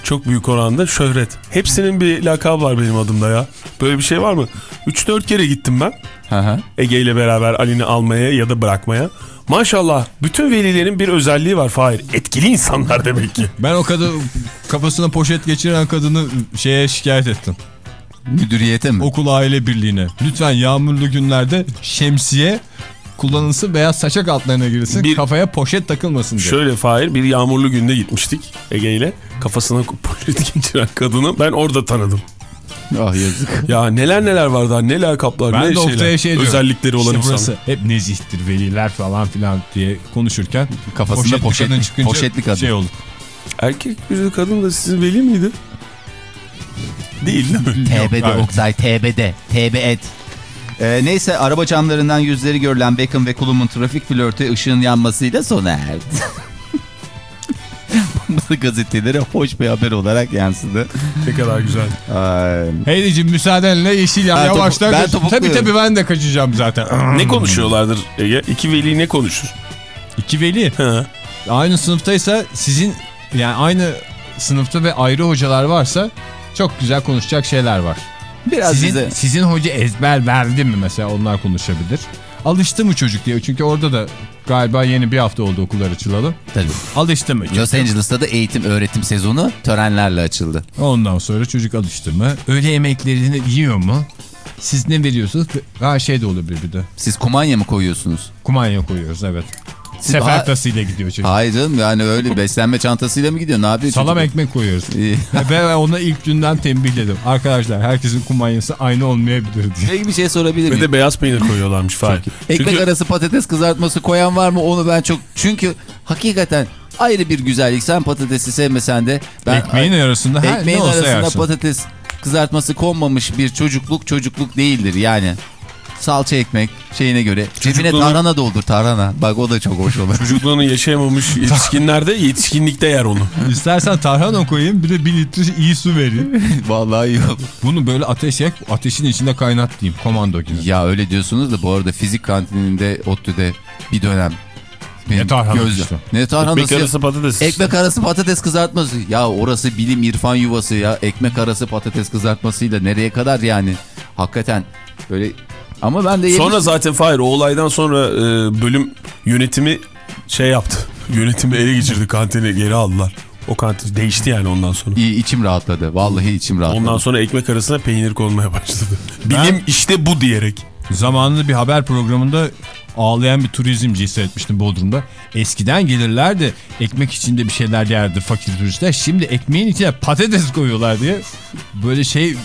çok büyük oranda şöhret. Hepsinin bir lakabı var benim adımda ya. Böyle bir şey var mı? 3-4 kere gittim ben. Hı hı. Ege ile beraber Ali'ni almaya ya da bırakmaya. Maşallah bütün velilerin bir özelliği var Fahir. Etkili insanlar demek ki. Ben o kadın kafasına poşet geçiren kadını şeye şikayet ettim. Müdüriyete mi? Okul aile birliğine. Lütfen yağmurlu günlerde şemsiye kullanılsın veya saçak altlarına girilsin. Bir- Kafaya poşet takılmasın diye. Şöyle Fahir bir yağmurlu günde gitmiştik Ege ile. Kafasına poşet geçiren kadını ben orada tanıdım. Ah yazık. Ya neler neler var daha ne lakaplar Ben ne şeyler. şey diyorum. özellikleri olan İşte insan. burası hep nezihtir veliler falan filan diye konuşurken Kafasında poşetli poşetli- kadın çıkınca poşetli kadın. şey oldu. Erkek yüzlü kadın da sizin veli miydi? Değil değil mi? TB'de evet. Oktay TB'de. TB et. Ee, neyse araba camlarından yüzleri görülen Beckham ve Klum'un trafik flörtü ışığın yanmasıyla sona erdi. Da gazetelere hoş bir haber olarak yansıdı. ne kadar güzel. Ay, Heydiciğim müsaadenle yeşil yan yavaştan ben Tabii tabii ben de kaçacağım zaten. Ne konuşuyorlardır Ege? İki veli ne konuşur? İki veli Ha. aynı sınıftaysa sizin yani aynı sınıfta ve ayrı hocalar varsa çok güzel konuşacak şeyler var. Biraz sizin, bize sizin hoca ezber verdi mi mesela onlar konuşabilir. Alıştı mı çocuk diye çünkü orada da galiba yeni bir hafta oldu okullar açılalı. tabii. Alıştı mı? Los Angeles'ta da eğitim öğretim sezonu törenlerle açıldı. Ondan sonra çocuk alıştı mı? Öğle yemeklerini yiyor mu? Siz ne veriyorsunuz? Ha şey de olabilir bir de. Siz kumanya mı koyuyorsunuz? Kumanya koyuyoruz evet. Sefertasıyla gidiyor çocuk. Hayır canım yani öyle beslenme çantasıyla mı gidiyor? Ne yapıyor Salam çocuk? ekmek koyuyoruz. İyi. Ve ona ilk günden tembihledim. Arkadaşlar herkesin kumanyası aynı olmayabilir diye. Peki bir şey sorabilir Ve miyim? de beyaz peynir koyuyorlarmış Fahir. Ekmek Çünkü arası patates kızartması koyan var mı onu ben çok... Çünkü hakikaten ayrı bir güzellik. Sen patatesi sevmesen de... Ben, Ekmeğin arasında her Ekmeğin ne olsa arasında yersin. patates kızartması konmamış bir çocukluk çocukluk değildir yani. Salça ekmek şeyine göre. Cebine tarhana doldur tarhana. Bak o da çok hoş olur. çocukluğunu yaşayamamış yetişkinlerde yetişkinlikte yer onu. İstersen tarhana koyayım bir de bir litre iyi su vereyim. Vallahi iyi olur. Bunu böyle ateş yak ateşin içinde kaynat diyeyim komando gibi. Ya öyle diyorsunuz da bu arada fizik kantininde ODTÜ'de bir dönem. benim tarhanası gözle- işte. Ne tarhanası? Ekmek arası patates. Ekmek arası patates kızartması. Ya orası bilim irfan yuvası ya. Ekmek arası patates kızartmasıyla nereye kadar yani? Hakikaten böyle ama ben de yemiş- Sonra zaten Fahir o olaydan sonra e, bölüm yönetimi şey yaptı. Yönetimi ele geçirdi kantini geri aldılar. O kantin değişti yani ondan sonra. İyi, içim rahatladı. Vallahi içim rahatladı. Ondan sonra ekmek arasına peynir konmaya başladı. Bilim işte bu diyerek. Zamanında bir haber programında ağlayan bir turizmci seyretmiştim Bodrum'da. Eskiden gelirlerdi ekmek içinde bir şeyler yerdi fakir turistler. Şimdi ekmeğin içine patates koyuyorlar diye böyle şey e,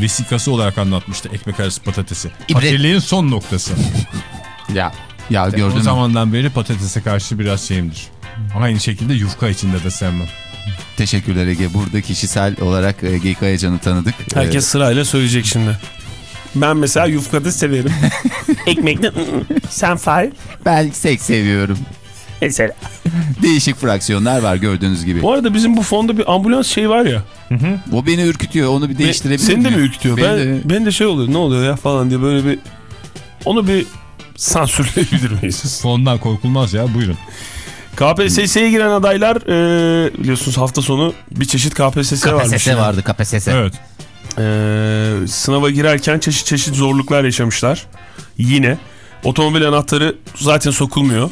vesikası olarak anlatmıştı ekmek arası patatesi. Fakirliğin son noktası. Ya ya o gördün mü? zamandan beri patatese karşı biraz şeyimdir. Aynı şekilde yufka içinde de sevmem. Teşekkürler Ege. Burada kişisel olarak Ege Kayacan'ı tanıdık. Herkes sırayla söyleyecek şimdi. Ben mesela yufkada severim. Ekmekle ı-ı. sen Fahir. Ben sek seviyorum. Mesela. Değişik fraksiyonlar var gördüğünüz gibi. Bu arada bizim bu fonda bir ambulans şey var ya. O beni ürkütüyor. Onu bir değiştirebilir Seni de mi ürkütüyor? Beni Ben, de- ben de şey oluyor ne oluyor ya falan diye böyle bir onu bir sansürleyebilir miyiz? Fondan korkulmaz ya buyurun. KPSS'ye giren adaylar e, biliyorsunuz hafta sonu bir çeşit KPSS, varmış. KPSS vardı KPSS. Evet. E, sınava girerken çeşit çeşit zorluklar yaşamışlar. Yine otomobil anahtarı zaten sokulmuyor.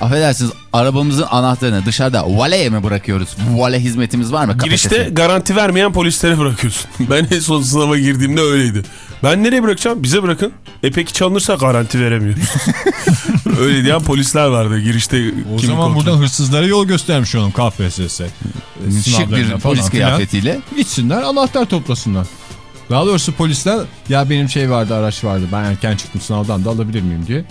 Affedersiniz arabamızın anahtarını dışarıda valeye mi bırakıyoruz? Vale hizmetimiz var mı? Girişte garanti vermeyen polislere bırakıyorsun. Ben en son sınava girdiğimde öyleydi. Ben nereye bırakacağım? Bize bırakın. E peki çalınırsa garanti veremiyoruz. Öyle diyen polisler vardı girişte. O kimi zaman kontrol- buradan hırsızlara yol göstermiş onun KPSS. şık bir falan polis kıyafetiyle. Gitsinler anahtar toplasınlar. Daha doğrusu polisler ya benim şey vardı araç vardı ben erken çıktım sınavdan da alabilir miyim diye.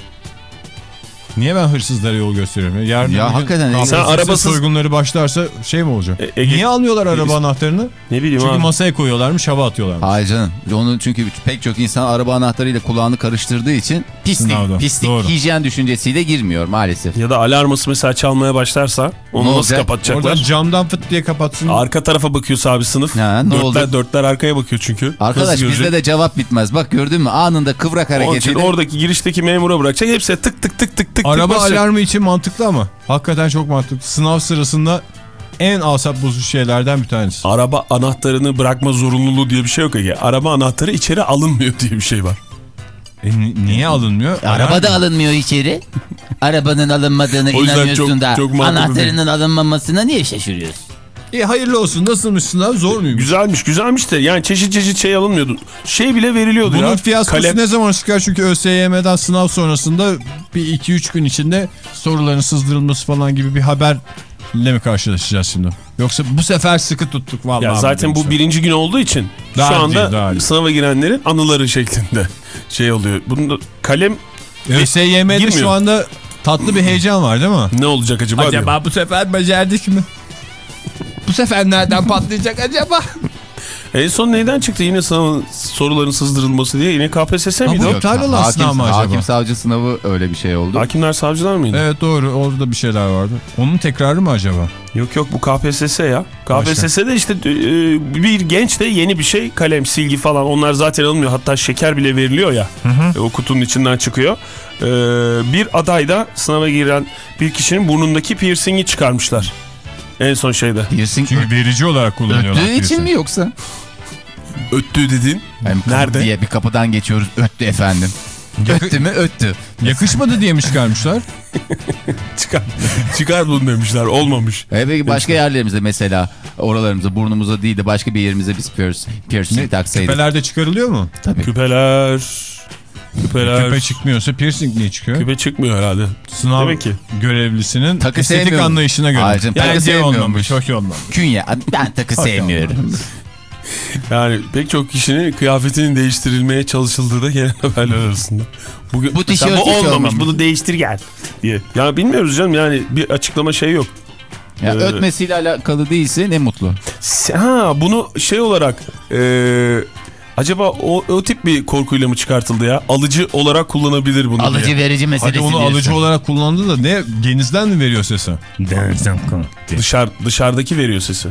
Niye ben hırsızlara yol gösteriyorum? Yarın Ya hakikaten Sen arabasız- soygunları başlarsa şey mi olacak? E, Ege- Niye almıyorlar araba Birisi- anahtarını? Ne bileyim Çünkü abi. masaya koyuyorlarmış hava atıyorlarmış. Hayır canım. Onun çünkü pek çok insan araba anahtarıyla kulağını karıştırdığı için pislik, Sınavda. pislik Doğru. hijyen düşüncesiyle girmiyor maalesef. Ya da alarması mesela çalmaya başlarsa onu Ne nasıl olacak? kapatacaklar? Oradan camdan fıt diye kapatsın. Arka tarafa bakıyorsa abi sınıf. Ha, ne dörtler, oldu? dörtler arkaya bakıyor çünkü. Arkadaş Hızlı bizde görecek. de cevap bitmez. Bak gördün mü anında kıvrak Onun için hareketiyle. oradaki girişteki memura bırakacak. Hepsi tık tık tık tık tık Araba tık basacak. alarmı için mantıklı ama. Hakikaten çok mantıklı. Sınav sırasında en asap bozucu şeylerden bir tanesi. Araba anahtarını bırakma zorunluluğu diye bir şey yok Ege. Araba anahtarı içeri alınmıyor diye bir şey var. E, ni- niye alınmıyor? Araba da alınmıyor içeri. Arabanın alınmadığını inanıyorsun çok- da çok anahtarının alınmamasına niye şaşırıyorsun? E, hayırlı olsun. Nasılmış sınav? Zor muymuş? Güzelmiş güzelmiş de yani çeşit çeşit şey alınmıyordu. Şey bile veriliyordu Bunun ya. fiyaskosu Kalem. ne zaman çıkar? Çünkü ÖSYM'den sınav sonrasında bir 2-3 gün içinde soruların sızdırılması falan gibi bir haberle mi karşılaşacağız şimdi? Yoksa bu sefer sıkı tuttuk vallahi. Ya zaten bu birinci gün olduğu için Daha şu anda değil, sınava girenlerin anıları şeklinde şey oluyor. Bunda kalem ÖSYM'de Girmiyor. şu anda tatlı bir heyecan var değil mi? ne olacak acaba? diyor. Acaba bu sefer becerdik mi? Bu sefer nereden patlayacak acaba? En son neyden çıktı yine sınavın soruların sızdırılması diye yine KPSS miydi bu o? iptal olan hakim, sınav mı acaba? Hakim savcı sınavı öyle bir şey oldu. Hakimler savcılar mıydı? Evet doğru orada bir şeyler vardı. Onun tekrarı mı acaba? Yok yok bu KPSS ya. KPSS'de işte e, bir genç de yeni bir şey kalem silgi falan onlar zaten alınmıyor. Hatta şeker bile veriliyor ya. E, o kutunun içinden çıkıyor. E, bir aday da sınava giren bir kişinin burnundaki piercingi çıkarmışlar. En son şeyde. Piercing Çünkü verici olarak kullanıyorlar. öttüğü için mi yoksa? Öttü dedin. Kapı Nerede? diye bir kapıdan geçiyoruz. Öttü efendim. Öttü mü öttü. Yakışmadı diye mi çıkarmışlar? Çıkar, çıkar bunu demişler. Olmamış. E peki başka yerlerimizde mesela oralarımıza burnumuza değil de başka bir yerimize biz piercing, piercing taksaydık. Küpelerde çıkarılıyor mu? Küpeler. Küpeler. Küpe çıkmıyorsa piercing niye çıkıyor? Küpe çıkmıyor herhalde. Sınav Demek ki. görevlisinin Takı estetik sevmiyorum. anlayışına göre. Hayır canım, takı sevmiyormuş. hoş olmamış. Künye ben takı sevmiyorum. Yani pek çok kişinin kıyafetinin değiştirilmeye çalışıldığı da genel haberler arasında. Bugün, Bu tişört hiç olmamış, olmamış. bunu değiştir gel diye. Ya bilmiyoruz canım yani bir açıklama şey yok. Ya Ee, ötmesiyle alakalı değilse ne mutlu. Ha bunu şey olarak eee, acaba o, o tip bir korkuyla mı çıkartıldı ya? Alıcı olarak kullanabilir bunu Alıcı diye. verici meselesi Hadi onu diyorsun. alıcı olarak kullandı da ne genizden mi veriyor sesi? Dışarı, dışarıdaki veriyor sesi.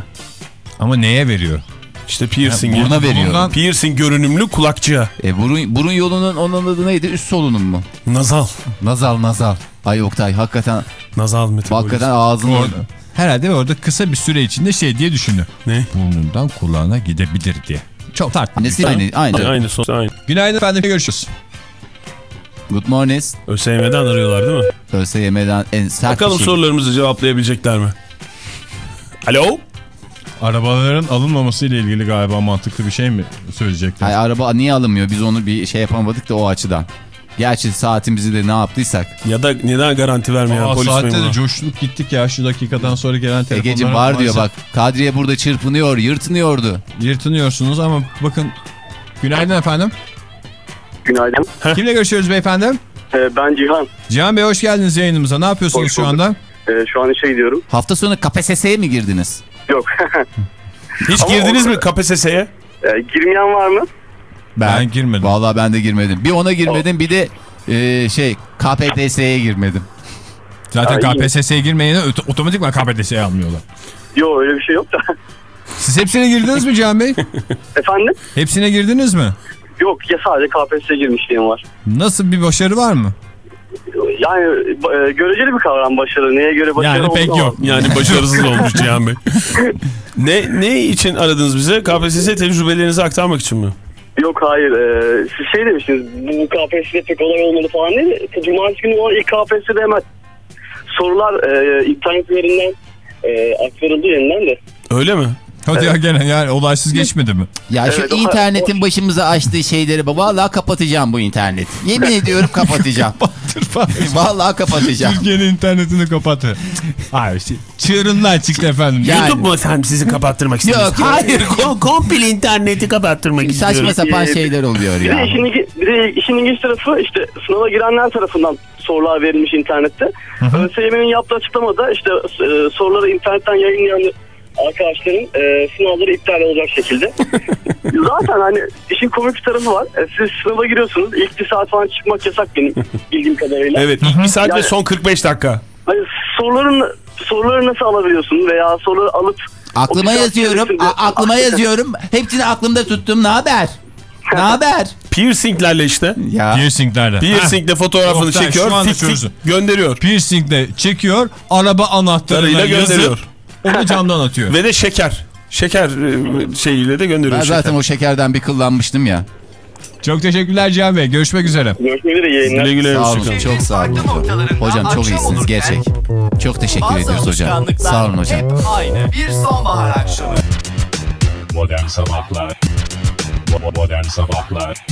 Ama neye veriyor? İşte piercing. buruna veriyor. Bundan- Piercing görünümlü kulakçıya. E, burun, burun yolunun onun adı neydi? Üst solunum mu? Nazal. Nazal nazal. Ay Oktay hakikaten Nazal metabolizm. hakikaten ağzını Orada. Herhalde orada kısa bir süre içinde şey diye düşündü. Ne? Burnundan kulağına gidebilir diye. Çok. Nesi aynı aynı. Aynı son. Aynı. Günaydın efendim görüşürüz. Good morning. ÖSYM'den arıyorlar değil mi? ÖSYM'den en sert Bakalım şey. sorularımızı cevaplayabilecekler mi? Alo? Arabaların alınmaması ile ilgili galiba mantıklı bir şey mi söyleyecekler? Hay araba niye alınmıyor? Biz onu bir şey yapamadık da o açıdan. Gerçi saatimizi de ne yaptıysak. Ya da neden garanti vermeyen Aa, polis saatte memuru? de coştuk gittik ya şu dakikadan sonra gelen telefonlara. Egeciğim var diyor bak. Kadriye burada çırpınıyor, yırtınıyordu. Yırtınıyorsunuz ama bakın. Günaydın efendim. Günaydın. Kimle görüşüyoruz beyefendi? Ee, ben Cihan. Cihan Bey hoş geldiniz yayınımıza. Ne yapıyorsunuz şu anda? Ee, şu an işe gidiyorum. Hafta sonu KPSS'ye mi girdiniz? Yok. Hiç Ama girdiniz mi KPSS'ye? Ee, girmeyen var mı? Ben girmedim. Vallahi ben de girmedim. Bir ona girmedim bir de e, şey KPDS'ye girmedim. Zaten KPSS'ye girmeyene oto- otomatikman KPSS'ye almıyorlar. Yok öyle bir şey yok da. Siz hepsine girdiniz mi Cihan Bey? Efendim? Hepsine girdiniz mi? Yok ya sadece KPSS'ye girmişliğim var. Nasıl bir başarı var mı? Yani e, göreceli bir kavram başarı. Neye göre başarı Yani pek yok. Yani başarısız olmuş Cihan Bey. ne ne için aradınız bize? KPSS tecrübelerinizi aktarmak için mi? Yok hayır. Ee, siz şey demiştiniz. Bu KPSS'de pek olay olmadı falan değil. Cumartesi günü olan ilk KPSS'de hemen sorular e, internet üzerinden e, aktarıldı yeniden de. Öyle mi? Hadi ya gene yani olaysız geçmedi mi? Ya Evet, şu o- internetin başımıza açtığı şeyleri vallahi kapatacağım bu interneti. Yemin ediyorum kapatacağım. vallahi kapatacağım. Türkiye'nin internetini kapatı. Hayır işte çığırından çıktı efendim. Yani- YouTube mu efendim sizi kapattırmak Yok istiyorsunuz? hayır. Kom- komple interneti kapattırmak istiyorum. Saçma sapan şeyler oluyor Bir ya. de işin, bir de işin ilginç tarafı işte sınava girenler tarafından sorular verilmiş internette. ÖSYM'nin yaptığı açıklamada işte e, soruları internetten yayınlayan arkadaşların e, sınavları iptal olacak şekilde. Zaten hani işin komik bir tarafı var. E, siz sınava giriyorsunuz. İlk bir saat falan çıkmak yasak benim bildiğim kadarıyla. Evet ilk bir saat ve Yani- son 45 dakika. Hani soruların soruları nasıl alabiliyorsun veya soruları alıp Aklıma yazıyorum. aklıma yazıyorum. Hepsini aklımda tuttum. Ne haber? Ne haber? Piercinglerle işte. Ya. Piercinglerle. Piercingle fotoğrafını Oktay, çekiyor. şu anda Fik fik gönderiyor. Piercingle çekiyor, araba anahtarıyla Tarıyla gönderiyor. Onu camdan atıyor. Ve de şeker. Şeker e, şeyiyle de gönderiyor. Ben şeker. zaten o şekerden bir kullanmıştım ya. Çok teşekkürler Cihan Bey. Görüşmek üzere. görüşmek üzere yayınlar. Güle güle. Sağ olun. Çok sağ olun. Hocam çok iyisiniz gerçek. Çok teşekkür ediyoruz hocam. Sağ olun hocam. Aynı bir sonbahar akşamı. Modern Sabahlar Modern Sabahlar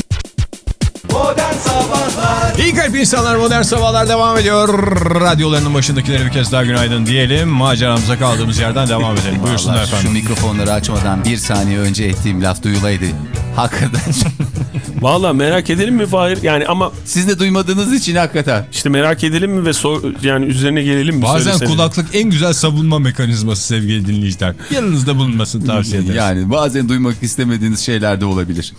Modern Sabahlar İyi kalp insanlar modern sabahlar devam ediyor. Radyolarının başındakilere bir kez daha günaydın diyelim. Maceramıza kaldığımız yerden devam edelim. Buyursunlar Vallahi Şu efendim. mikrofonları açmadan bir saniye önce ettiğim laf duyulaydı. Hakikaten. Valla merak edelim mi Fahir? Yani ama Siz de duymadığınız için hakikaten. işte merak edelim mi ve sor, yani üzerine gelelim mi? Bazen Söylesene. kulaklık en güzel savunma mekanizması sevgili dinleyiciler. Yanınızda bulunmasını tavsiye ederiz. Yani bazen duymak istemediğiniz şeyler de olabilir.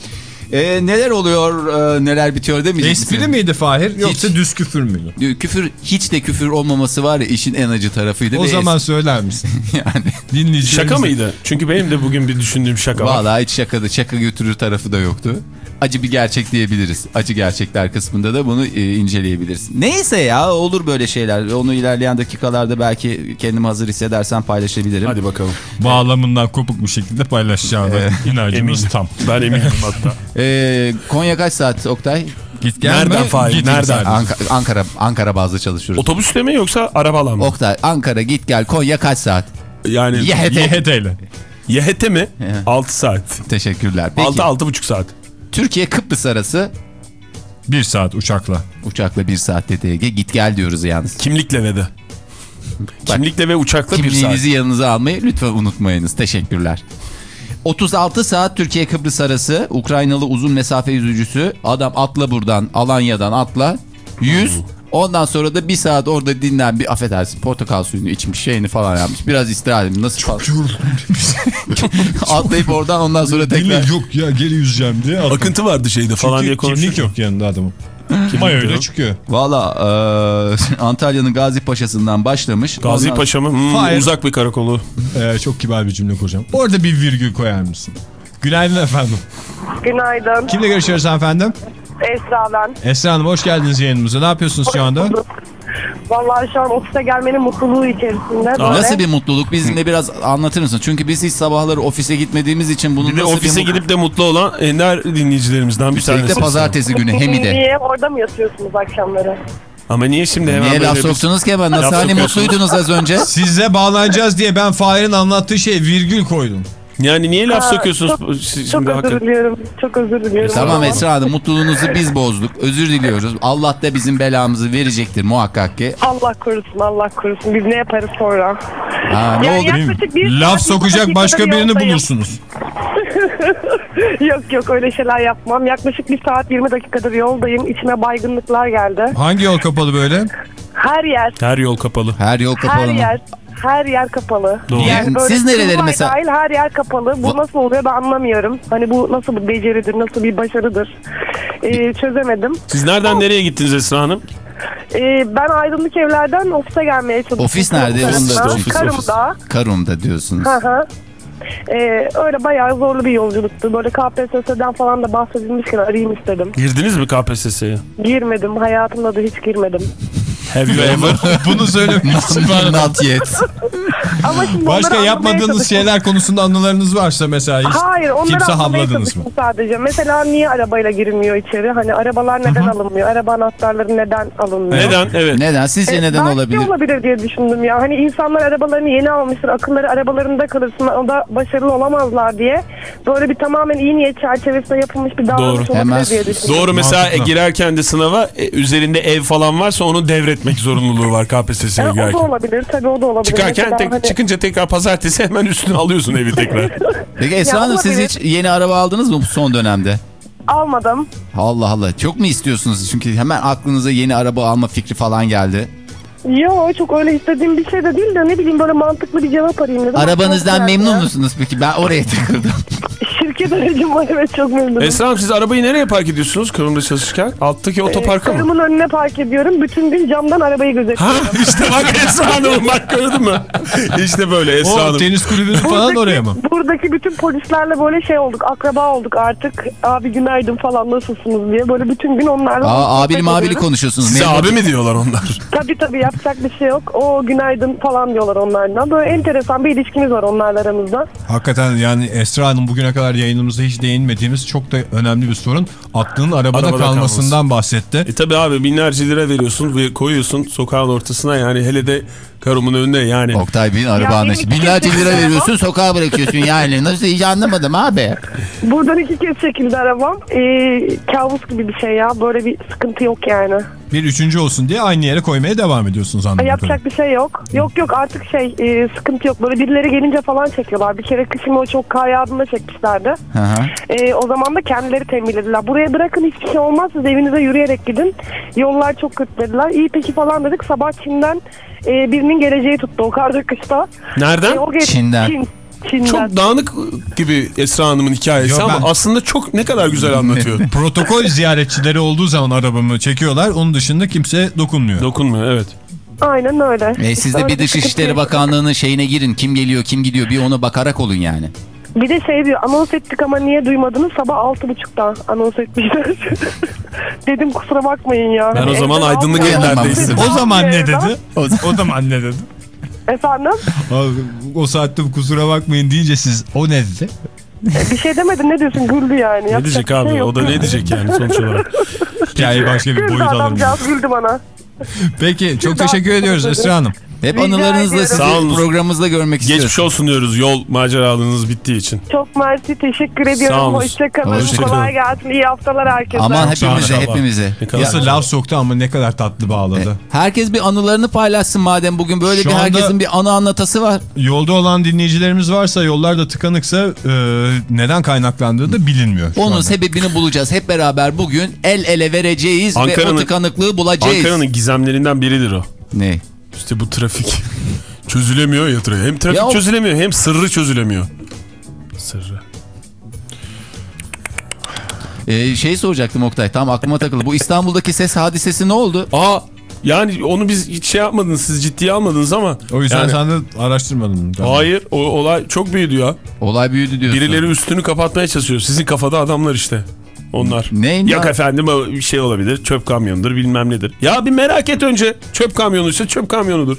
Ee, neler oluyor, e, neler bitiyor demeyecek Espri misin? miydi Fahir yoksa düz küfür müydü? Küfür hiç de küfür olmaması var ya işin en acı tarafıydı. O zaman söyler misin? yani Dinleyicilerimiz Şaka mıydı? Çünkü benim de bugün bir düşündüğüm şaka var. vallahi hiç şakada şaka götürür tarafı da yoktu. Acı bir gerçek diyebiliriz. Acı gerçekler kısmında da bunu e, inceleyebiliriz. Neyse ya olur böyle şeyler. Onu ilerleyen dakikalarda belki kendimi hazır hissedersem paylaşabilirim. Hadi bakalım. Bağlamından kopuk bir şekilde paylaşacağına inancımız Eminim. tam. Ben eminim hatta. Ee, Konya kaç saat Oktay? Git gel Nereden mi? Fahir, nereden? Anka- Ankara Ankara bazlı çalışıyoruz. Otobüste mi yoksa arabalar mı? Oktay Ankara git gel Konya kaç saat? Yani YHT. YHT ile. YHT mi? He. 6 saat. Teşekkürler. Peki 6-6,5 saat. Türkiye Kıbrıs arası Bir saat uçakla. Uçakla bir saat dedi Ege. Git gel diyoruz yalnız. Kimlikle ve de. Kimlikle ve uçakla bir saat. Kimliğinizi yanınıza almayı lütfen unutmayınız. Teşekkürler. 36 saat Türkiye Kıbrıs arası Ukraynalı uzun mesafe yüzücüsü adam atla buradan Alanya'dan atla 100 ondan sonra da bir saat orada dinlen bir affedersin portakal suyunu içmiş şeyini falan yapmış biraz istirahat edin nasıl falan atlayıp oradan ondan sonra tekrar yok ya geri yüzeceğim diye. Akıntı vardı şeyde falan diye konuşuyor. kimlik yok yanında adamın. Mayo öyle çıkıyor. valla eee, Antalya'nın Gazi Paşa'sından başlamış Gazi Ondan- Paşa mı? Hmm, Hayır. uzak bir karakolu. Ee, çok kibar bir cümle kuracağım. Orada bir virgül koyar mısın? Günaydın efendim. Günaydın. Kimle görüşüyoruz efendim? Esra ben. Esra Hanım hoş geldiniz yayınımıza. Ne yapıyorsunuz şu anda? Vallahi şu an ofise gelmenin mutluluğu içerisinde. Böyle. Nasıl bir mutluluk? Bizimle biraz anlatır mısın? Çünkü biz hiç sabahları ofise gitmediğimiz için bunun Bir de nasıl ofise bir gidip de mutlu olan ender dinleyicilerimizden bir Üstelik de tanesi. pazartesi günü hem de. Niye? Orada mı yatıyorsunuz akşamları? Ama niye şimdi hemen Niye böyle laf bir- soktunuz ki hemen? Nasıl hani mutluydunuz az önce? Size bağlanacağız diye ben Fahir'in anlattığı şeye virgül koydum. Yani niye laf sokuyorsunuz çok- Çok özür diliyorum. Çok özür diliyorum. Tamam Esra Hanım mutluluğunuzu biz bozduk. Özür diliyoruz. Allah da bizim belamızı verecektir muhakkak ki. Allah korusun Allah korusun. Biz ne yaparız sonra? Ha, ne oldu? yaklaşık bir Laf saat, yirmi sokacak dakikadır başka birini yoldayım. bulursunuz. yok yok öyle şeyler yapmam. Yaklaşık bir saat 20 dakikadır yoldayım. İçime baygınlıklar geldi. Hangi yol kapalı böyle? Her yer, Her yol kapalı. Her yol her kapalı mı? yer, her yer kapalı. Doğru. Yani böyle siz nereleri mesela- Dahil her yer kapalı. Bu Va- nasıl oluyor ben anlamıyorum. Hani bu nasıl bir beceridir, nasıl bir başarıdır. Ee, çözemedim. Siz nereden nereye gittiniz Esra Hanım? Ee, ben aydınlık evlerden ofise gelmeye çalıştım. Ofis nerede? Ofis Onu da- ofis, ofis. Karım'da. Karum'da diyorsunuz. Hı hı. Ee, öyle bayağı zorlu bir yolculuktu. Böyle KPSS'den falan da bahsedilmişken arayayım istedim. Girdiniz mi KPSS'ye? Girmedim. Hayatımda da hiç girmedim. Have you ever? Bunu söylemişsin. Not yet. Ama şimdi Başka onları anlamaya yapmadığınız çalıştım. şeyler konusunda anılarınız varsa mesela hiç Hayır onları kimse anlamaya havladınız mı? çalıştım sadece. Mesela niye arabayla girilmiyor içeri? Hani arabalar neden alınmıyor? Araba anahtarları neden alınmıyor? Neden? Evet. Neden? Sizce E, neden belki olabilir? olabilir diye düşündüm ya. Hani insanlar arabalarını yeni almıştır. Akılları arabalarında kalırsın. O da başarılı olamazlar diye. Böyle bir tamamen iyi niyet çerçevesinde yapılmış bir davranış Doğru. olabilir Hemen diye düşündüm. Doğru mesela e, girerken de sınava e, üzerinde ev falan varsa onu devretmek zorunluluğu var KPSS'ye E, o da girerken. olabilir. Tabii o da olabilir. Çıkarken Mesela tek- hani- çıkınca tekrar pazartesi hemen üstüne alıyorsun evi tekrar. Peki Esra Hanım siz hiç yeni araba aldınız mı bu son dönemde? Almadım. Allah Allah. Çok mu istiyorsunuz? Çünkü hemen aklınıza yeni araba alma fikri falan geldi. Yo çok öyle istediğim bir şey de değil de ne bileyim böyle mantıklı bir cevap arayayım dedim. Arabanızdan memnun ya. musunuz peki? Ben oraya takıldım. Şirket aracım var evet çok memnunum. Esra Hanım siz arabayı nereye park ediyorsunuz Kırım'da çalışırken? Alttaki otoparka mı? Karımın önüne park ediyorum. Bütün gün camdan arabayı Ha gözetliyorum. işte bak Esra Hanım bak gördün mü? İşte böyle Esra O Hanım. tenis kulübünün falan oraya mı? buradaki bütün polislerle böyle şey olduk. Akraba olduk artık. Abi günaydın falan nasılsınız diye. Böyle bütün gün onlarla Aa, sohbet abili mabili ediyoruz. konuşuyorsunuz. Size abi mi diyorlar onlar? Tabii tabii yapacak bir şey yok. O günaydın falan diyorlar onlardan. Böyle enteresan bir ilişkimiz var onlarla aramızda. Hakikaten yani Esra Hanım bugüne kadar yayınımızda hiç değinmediğimiz çok da önemli bir sorun. Aklının arabada, Arabada kalmasından bahsetti. E tabi abi binlerce lira veriyorsun ve koyuyorsun sokağın ortasına yani hele de karımın önünde yani. Oktay Bey'in araba benim Binlerce lira veriyorsun sokağa bırakıyorsun yani. Nasıl hiç anlamadım abi. Buradan iki kez çekildi arabam. Ee, kabus gibi bir şey ya. Böyle bir sıkıntı yok yani. Bir üçüncü olsun diye aynı yere koymaya devam ediyorsunuz anladığım kadarıyla. Yapacak bir şey yok. Yok yok artık şey e, sıkıntı yok. Böyle birileri gelince falan çekiyorlar. Bir kere kışın o çok kar yağdığında çekmişlerdi. Hı hı. E, o zaman da kendileri tembihlediler. Buraya bırakın hiçbir şey olmaz. Siz evinize yürüyerek gidin. Yollar çok kötü dediler. İyi peki falan dedik. Sabah Çin'den e, birinin geleceği tuttu o karda kışta. Nereden? E, o geç- Çin'den. Çin, Çin'den. Çok dağınık gibi Esra Hanım'ın hikayesi Yo, ama ben- aslında çok ne kadar güzel anlatıyor. Protokol ziyaretçileri olduğu zaman arabamı çekiyorlar. Onun dışında kimse dokunmuyor. Dokunmuyor evet. Aynen öyle. E, siz de bir Dışişleri yok. Bakanlığı'nın şeyine girin. Kim geliyor kim gidiyor bir ona bakarak olun yani. Bir de şey diyor anons ettik ama niye duymadınız? Sabah altı buçukta anons etmişler. Dedim kusura bakmayın ya. Ben o zaman aydınlık evlerdeydim. O zaman ne dedi? O zaman ne dedi? Efendim? Abi, o saatte kusura bakmayın deyince siz o ne dedi? Bir şey demedi ne diyorsun güldü yani. Ne Yapacak diyecek bir abi? şey o da ne diyecek yani sonuç olarak? Hikayeyi başka bir Güldü boyut alır adamcağız güldü bana. Peki çok teşekkür ediyoruz Esra Hanım. Hep Rica anılarınızla ediyorum. sizi Sağ olun. programımızda görmek istiyoruz. Geçmiş olsun diyoruz yol maceralığınız bittiği için. Çok mersi teşekkür Sağ ediyorum. olun. Hoşçakalın. Hoşça Kolay gelsin. İyi haftalar herkese. Aman Çok sağ olun hepimize hepimize. Ne kadar Ya, Nasıl laf soktu ama ne kadar tatlı bağladı. herkes bir anılarını paylaşsın madem bugün böyle Şu bir anda- herkesin bir anı anlatası var. Yolda olan dinleyicilerimiz varsa yollarda tıkanıksa e, neden kaynaklandığı da bilinmiyor. şu Onun anda. sebebini bulacağız. Hep beraber bugün el ele vereceğiz ve o Ankara'nın- tıkanıklığı bulacağız. Ankara'nın gizemlerinden biridir o. Ne? İşte bu trafik çözülemiyor ya trafik. Hem trafik Ya o- çözülemiyor hem sırrı çözülemiyor. Sırrı. Ee, şey soracaktım Oktay. Tam aklıma takıldı. Bu İstanbul'daki ses hadisesi ne oldu? Aa yani onu biz hiç şey yapmadınız siz ciddiye almadınız ama. O yüzden yani- sen de araştırmadın. Hayır o olay çok büyüdü ya. Olay büyüdü diyorsun. Birileri üstünü kapatmaya çalışıyor. Sizin kafada adamlar işte. Onlar. Neyin Yok efendim o bir şey olabilir. Çöp kamyonudur bilmem nedir. Ya bir merak et önce. Çöp kamyonuysa çöp kamyonudur.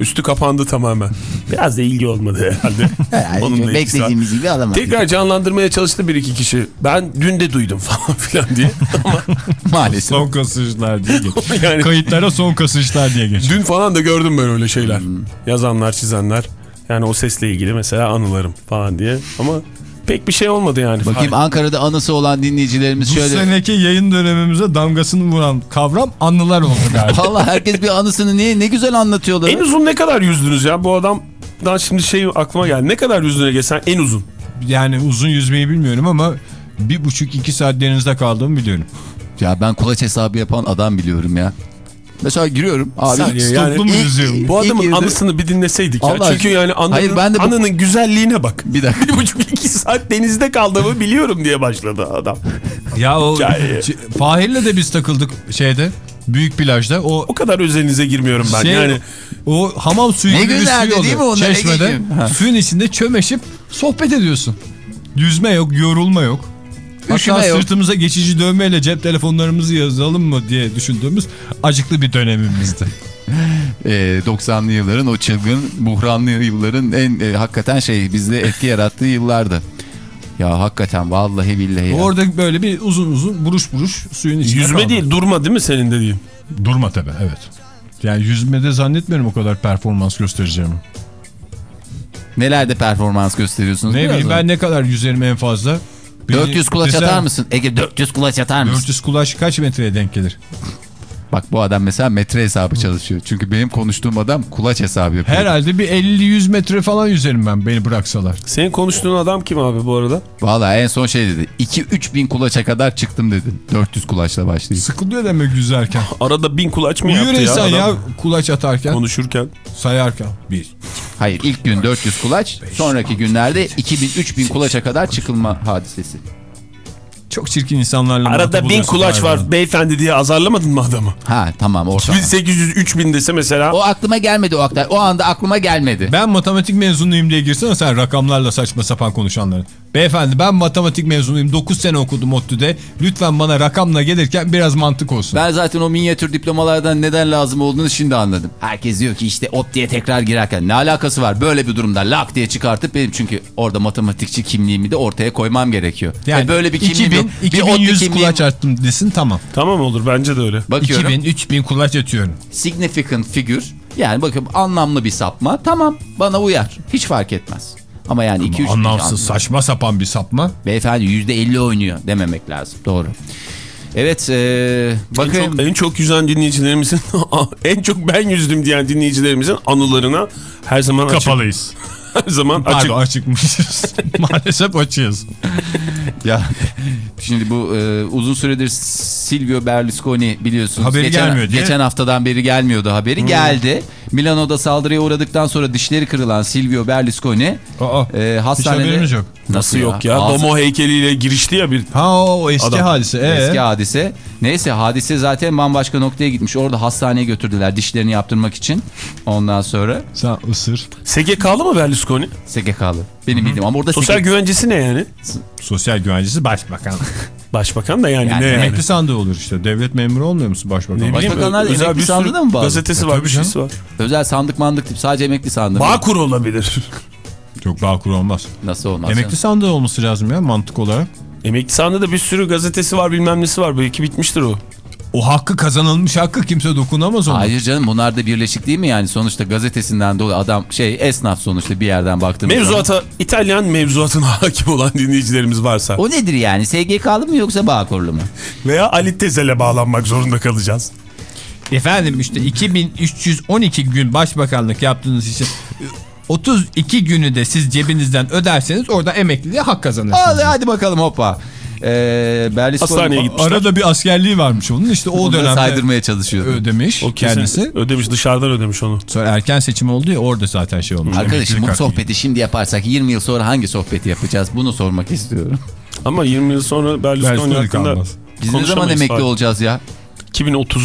Üstü kapandı tamamen. Biraz da ilgi olmadı herhalde. Var. Beklediğimiz gibi alamadık. Tekrar canlandırmaya çalıştı bir iki kişi. Ben dün de duydum falan filan diye. Ama Maalesef. Son kasışlar diye geçiyor. yani Kayıtlara son kasışlar diye geçiyor. dün falan da gördüm ben öyle şeyler. Yazanlar, çizenler. Yani o sesle ilgili mesela anılarım falan diye. Ama pek bir şey olmadı yani. Bakayım Ankara'da anısı olan dinleyicilerimiz Bu şöyle. seneki yayın dönemimize damgasını vuran kavram anılar oldu galiba. Valla herkes bir anısını niye ne güzel anlatıyorlar. En uzun ne kadar yüzdünüz ya? Bu adam daha şimdi şey aklıma geldi. Ne kadar yüzdüğüne geçsen en uzun. yani uzun yüzmeyi bilmiyorum ama bir buçuk iki saat denizde kaldığımı biliyorum. Ya ben kulaç hesabı yapan adam biliyorum ya. Mesela giriyorum. Abi Saniye, yani mu yüzüyorum? Bu adamın girdi- anısını bir dinleseydik ya. Allah Çünkü yani anının, Hayır, ben de bu- anının güzelliğine bak. Bir dakika. Bir buçuk iki saat denizde kaldığımı biliyorum diye başladı adam. Ya o Fahir'le de biz takıldık şeyde büyük plajda. O O kadar özelinize girmiyorum ben. şey, yani o hamam suyu gibi bir suyu değil mi onlar? Çeşmede suyun içinde çömeşip sohbet ediyorsun. Yüzme yok, yorulma yok. Üşüme Hatta yok. sırtımıza geçici dövmeyle cep telefonlarımızı yazalım mı diye düşündüğümüz acıklı bir dönemimizdi. Ee, 90'lı yılların o çılgın buhranlı yılların en e, hakikaten şey bizde etki yarattığı yıllardı. Ya hakikaten vallahi billahi ya. Orada böyle bir uzun uzun buruş buruş suyun içinde yüzme kaldım. değil durma değil mi senin dediğin? Durma tabii evet. Yani yüzmede zannetmiyorum o kadar performans göstereceğimi. Nelerde performans gösteriyorsunuz? Ne bileyim ben ne kadar yüzerim en fazla. Beni 400 kulaç atar mısın? Ege 400 kulaç atar mısın? 400 kulaç kaç metreye denk gelir? Bak bu adam mesela metre hesabı çalışıyor. Çünkü benim konuştuğum adam kulaç hesabı yapıyor. Herhalde bir 50-100 metre falan yüzerim ben beni bıraksalar. Senin konuştuğun adam kim abi bu arada? Valla en son şey dedi. 2-3 bin kulaça kadar çıktım dedi. 400 kulaçla başlayıp. Sıkılıyor demek yüzerken. Arada bin kulaç mı Uyuyor yaptı ya insan ya, kulaç atarken, Konuşurken. sayarken. Bir. Hayır ilk gün 400 kulaç. Sonraki günlerde 2000-3000 kulaça kadar çıkılma hadisesi. Çok çirkin insanlarla Arada bin kulaç var beyefendi diye azarlamadın mı adamı? Ha tamam ortalama. 1800 3000 dese mesela. O aklıma gelmedi o aktar. O anda aklıma gelmedi. Ben matematik mezunuyum diye girsene sen rakamlarla saçma sapan konuşanların. Beyefendi ben matematik mezunuyum 9 sene okudum ODTÜ'de. Lütfen bana rakamla gelirken biraz mantık olsun. Ben zaten o minyatür diplomalardan neden lazım olduğunu şimdi anladım. Herkes diyor ki işte ot diye tekrar girerken ne alakası var böyle bir durumda lak diye çıkartıp benim çünkü orada matematikçi kimliğimi de ortaya koymam gerekiyor. yani E böyle bir kimliğim 2000, yok. Bir ODTÜ 2100 kimliğim- kulaç attım desin tamam. Tamam olur bence de öyle. Bakıyorum 2000 3000 kulaç atıyorum. significant figür yani bakın anlamlı bir sapma tamam bana uyar hiç fark etmez. Ama yani 2-3 Anlamsız saçma sapan bir sapma. Beyefendi %50 oynuyor dememek lazım. Doğru. Evet e, En bakın çok, en çok yüzen dinleyicilerimizin en çok ben yüzdüm diyen dinleyicilerimizin anılarına her zaman açık. Kapalıyız. Her zaman açık. Pardon açıkmışız. Maalesef açığız. ya şimdi bu e, uzun süredir Silvio Berlusconi biliyorsunuz. Haberi geçen, gelmiyor diye. Geçen haftadan beri gelmiyordu haberi. Geldi. Milano'da saldırıya uğradıktan sonra dişleri kırılan Silvio Berlusconi Aa, e, hiç hastanede... haberimiz yok. Nasıl yok ya? Ağzı- Domo heykeliyle girişti ya bir. Ha o, eski Adam. hadise. Ee? Eski hadise. Neyse hadise zaten bambaşka noktaya gitmiş. Orada hastaneye götürdüler dişlerini yaptırmak için. Ondan sonra Sen ısır. SGK'lı mı Berlusconi? SGK'lı. Benim bildiğim ama orada Sosyal SGK güvencesi ne yani? Sosyal güvencesi başbakan. Başbakan da yani, Yani ne yani? Emekli sandığı olur işte. Devlet memuru olmuyor musun başbakan? Ne Başbakanlar özel emekli sandığı da mı bağlı? Gazetesi E, var bir şeysi var. özel sandık mandık tip sadece emekli sandığı. Bağkur olabilir. Çok bağkur olmaz. Nasıl olmaz? Emekli canım? sandığı olması lazım ya mantık olarak. Emekli sandığı da bir sürü gazetesi var bilmem nesi var. Belki bitmiştir o. O hakkı kazanılmış hakkı kimse dokunamaz ona. Hayır canım bunlar da birleşik değil mi yani? Sonuçta gazetesinden dolayı adam şey esnaf sonuçta bir yerden baktığımız zaman. Mevzuata, İtalyan mevzuatına hakim olan dinleyicilerimiz varsa O nedir yani? SGK'lı mı yoksa Bağkurlu mu? veya Ali Tezel'e bağlanmak zorunda kalacağız. Efendim işte 2312 gün başbakanlık yaptığınız için 32 günü de siz cebinizden öderseniz orada emekliliğe hak kazanırsınız. Hadi, hadi bakalım hoppa. Ee, Berlusconi Hastaneye gitmişler. Arada bir askerliği varmış onun işte o dönemde saydırmaya çalışıyor. ödemiş O kendisi. ödemiş dışarıdan ödemiş onu. Sonra erken seçim oldu ya orada zaten şey olmuş. Arkadaşım bu sohbeti şimdi yaparsak 20 yıl sonra hangi sohbeti yapacağız? Bunu sormak istiyorum. Ama 20 yıl sonra Berlusconi Berlusconi hakkında. Biz ne zaman emekli Fahir. olacağız ya? 2030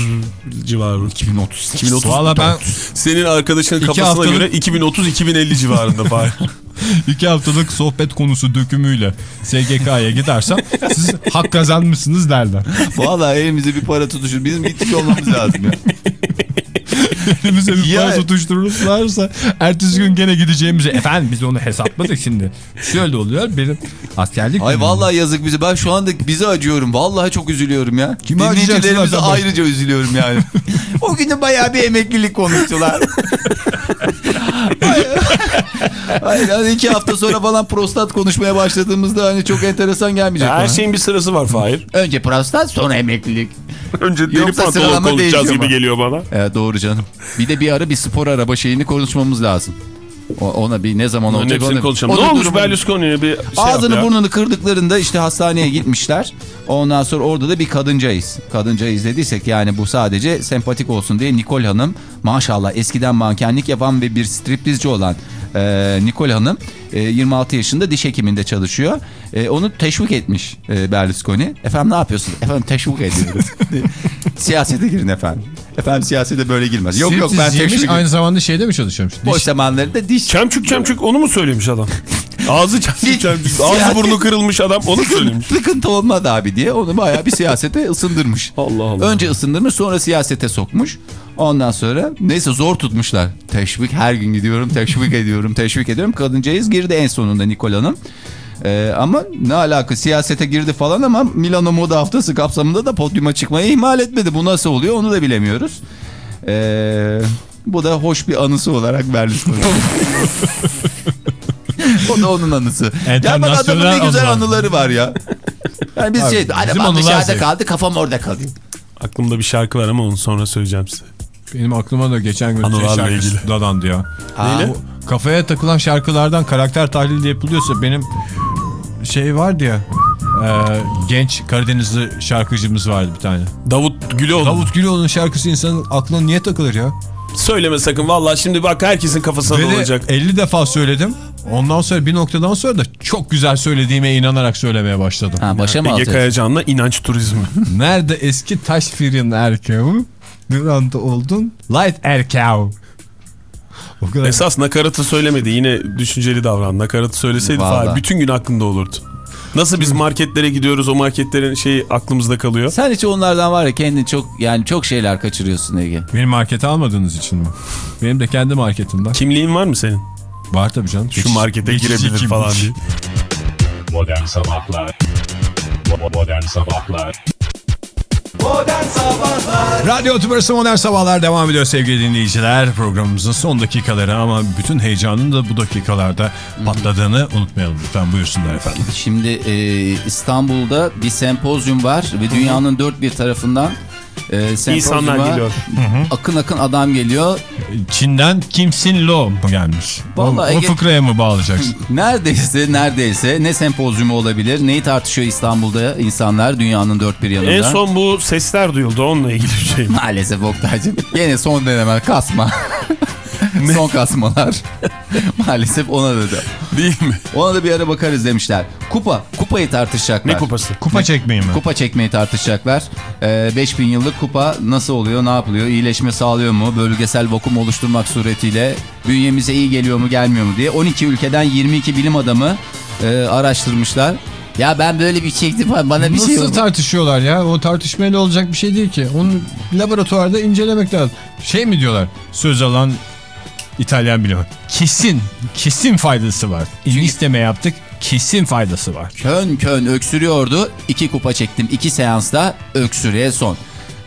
civarı. 2030. 2030. Valla ben Senin arkadaşının İki kafasına haftalık- göre 2030-2050 civarında Fahir. iki haftalık sohbet konusu dökümüyle SGK'ya gidersem siz hak kazanmışsınız derler. Vallahi elimize bir para tutuşur. Bizim gitmiş olmamız lazım ya. Elimize bir Ya- para tutuştururlarsa ertesi gün gene gideceğimize efendim biz onu hesapladık şimdi. Şöyle oluyor benim askerlik Ay vallahi yazık bize. Ben şu anda bize acıyorum. Vallahi çok üzülüyorum ya. Kime Dinleyicilerimize ayrıca üzülüyorum yani. o günde bayağı bir emeklilik konuştular. Hayır hani iki hafta sonra falan prostat konuşmaya başladığımızda hani çok enteresan gelmeyecek Her bana. şeyin bir sırası var Fahir. Önce prostat sonra emeklilik. Önce deli Yoksa pantolon konuşacağız gibi geliyor bana. Evet doğru canım. Bir de bir ara bir spor araba şeyini konuşmamız lazım. Ona bir ne zaman Onların olacak onu- konuşalım. onun Ne olmuş Berlusconi'ye bir şey Ağzını ya. burnunu kırdıklarında işte hastaneye gitmişler. Ondan sonra orada da bir kadıncayız. Kadıncayız dediysek yani bu sadece sempatik olsun diye Nikol Hanım maşallah eskiden mankenlik yapan ve bir striptizci olan e, Nikol Hanım e, 26 yaşında diş hekiminde çalışıyor. E, onu teşvik etmiş e, Berlusconi. Efendim ne yapıyorsun? Efendim teşvik ediyoruz. Siyasete girin efendim. Efendim siyasete böyle girmez. Yok yok ben teşvik aynı zamanda şeyde mi çalışıyormuş? Boş Diş- zamanlarında diş Çemçük çemçük onu mu söylemiş adam? Ağzı çemçük çemçük. Ağzı burnu kırılmış adam onu söylemiş. sıkıntı olmadı abi diye onu bayağı bir siyasete ısındırmış. Allah Allah. Önce ısındırmış sonra siyasete sokmuş. Ondan sonra neyse zor tutmuşlar. Teşvik her gün gidiyorum teşvik ediyorum teşvik ediyorum. Kadıncağız girdi en sonunda Nikol Hanım. Ee, ama ne alaka siyasete girdi falan ama Milano Moda Haftası kapsamında da podyuma çıkmayı ihmal etmedi. Bu nasıl oluyor onu da bilemiyoruz. Ee, bu da hoş bir anısı olarak Berlusconi. o da onun anısı. Ya bak adamın ne güzel anılar. anıları var ya. Yani biz şey, bizim arabam anılar dışarıda kaldı kafam orada kalıyor. Aklımda bir şarkı var ama onu sonra söyleyeceğim size. Benim aklıma da geçen gün şey şarkısı ilgili. dadandı ya. Neyle? Kafaya takılan şarkılardan karakter tahlili yapılıyorsa benim şey vardı ya e, genç Karadenizli şarkıcımız vardı bir tane. Davut Güloğlu. Davut Güloğlu'nun şarkısı insanın aklına niye takılır ya? Söyleme sakın. Vallahi şimdi bak herkesin kafasına Ve dolacak. 50 defa söyledim. Ondan sonra bir noktadan sonra da çok güzel söylediğime inanarak söylemeye başladım. Ha, başa mı Ege? Kayacan'la inanç turizmi. Nerede eski taş firin erkeği? Bir anda oldun light erkeği. O kadar. Esas nakaratı söylemedi. Yine düşünceli davran. Nakaratı söyleseydi. Fahir bütün gün aklında olurdu. Nasıl biz marketlere gidiyoruz o marketlerin şeyi aklımızda kalıyor. Sen hiç onlardan var ya kendin çok yani çok şeyler kaçırıyorsun Ege. Benim markete almadığınız için mi? Benim de kendi marketim var. Kimliğin var mı senin? Var tabii canım. Şu Geçici- markete girebilir kimlik. falan diye. Modern Sabahlar Modern Sabahlar Modern Sabahlar Radyo Tübrası Modern Sabahlar devam ediyor sevgili dinleyiciler. Programımızın son dakikaları ama bütün heyecanın da bu dakikalarda patladığını unutmayalım lütfen buyursunlar efendim. Şimdi e, İstanbul'da bir sempozyum var ve dünyanın dört bir tarafından e, İnsanlar geliyor. akın akın adam geliyor. Çin'den Kimsin Lo mu gelmiş? Vallahi o, o fıkraya mı bağlayacaksın? Neredeyse neredeyse ne sempozyumu olabilir neyi tartışıyor İstanbul'da insanlar dünyanın dört bir yanında. En son bu sesler duyuldu onunla ilgili bir şey. Maalesef Oktay'cığım. Yine son deneme kasma. son kasmalar. Maalesef ona da, da. Değil mi? Ona da bir ara bakarız demişler. Kupa. Kupayı tartışacaklar. Ne kupası? Kupa çekmeyi mi? Kupa çekmeyi tartışacaklar. Ee, 5000 yıllık kupa nasıl oluyor, ne yapılıyor? İyileşme sağlıyor mu? Bölgesel vakum oluşturmak suretiyle bünyemize iyi geliyor mu, gelmiyor mu diye 12 ülkeden 22 bilim adamı e, araştırmışlar. Ya ben böyle bir çektim bana bir Nasıl şey oldu. tartışıyorlar ya? O tartışmayla olacak bir şey değil ki. Onu laboratuvarda incelemek lazım. Şey mi diyorlar? Söz alan İtalyan bilimi. Kesin, kesin faydası var. İlgi isteme yaptık. Kesin faydası var. Kön kön öksürüyordu. İki kupa çektim. iki seansta öksürüğe son.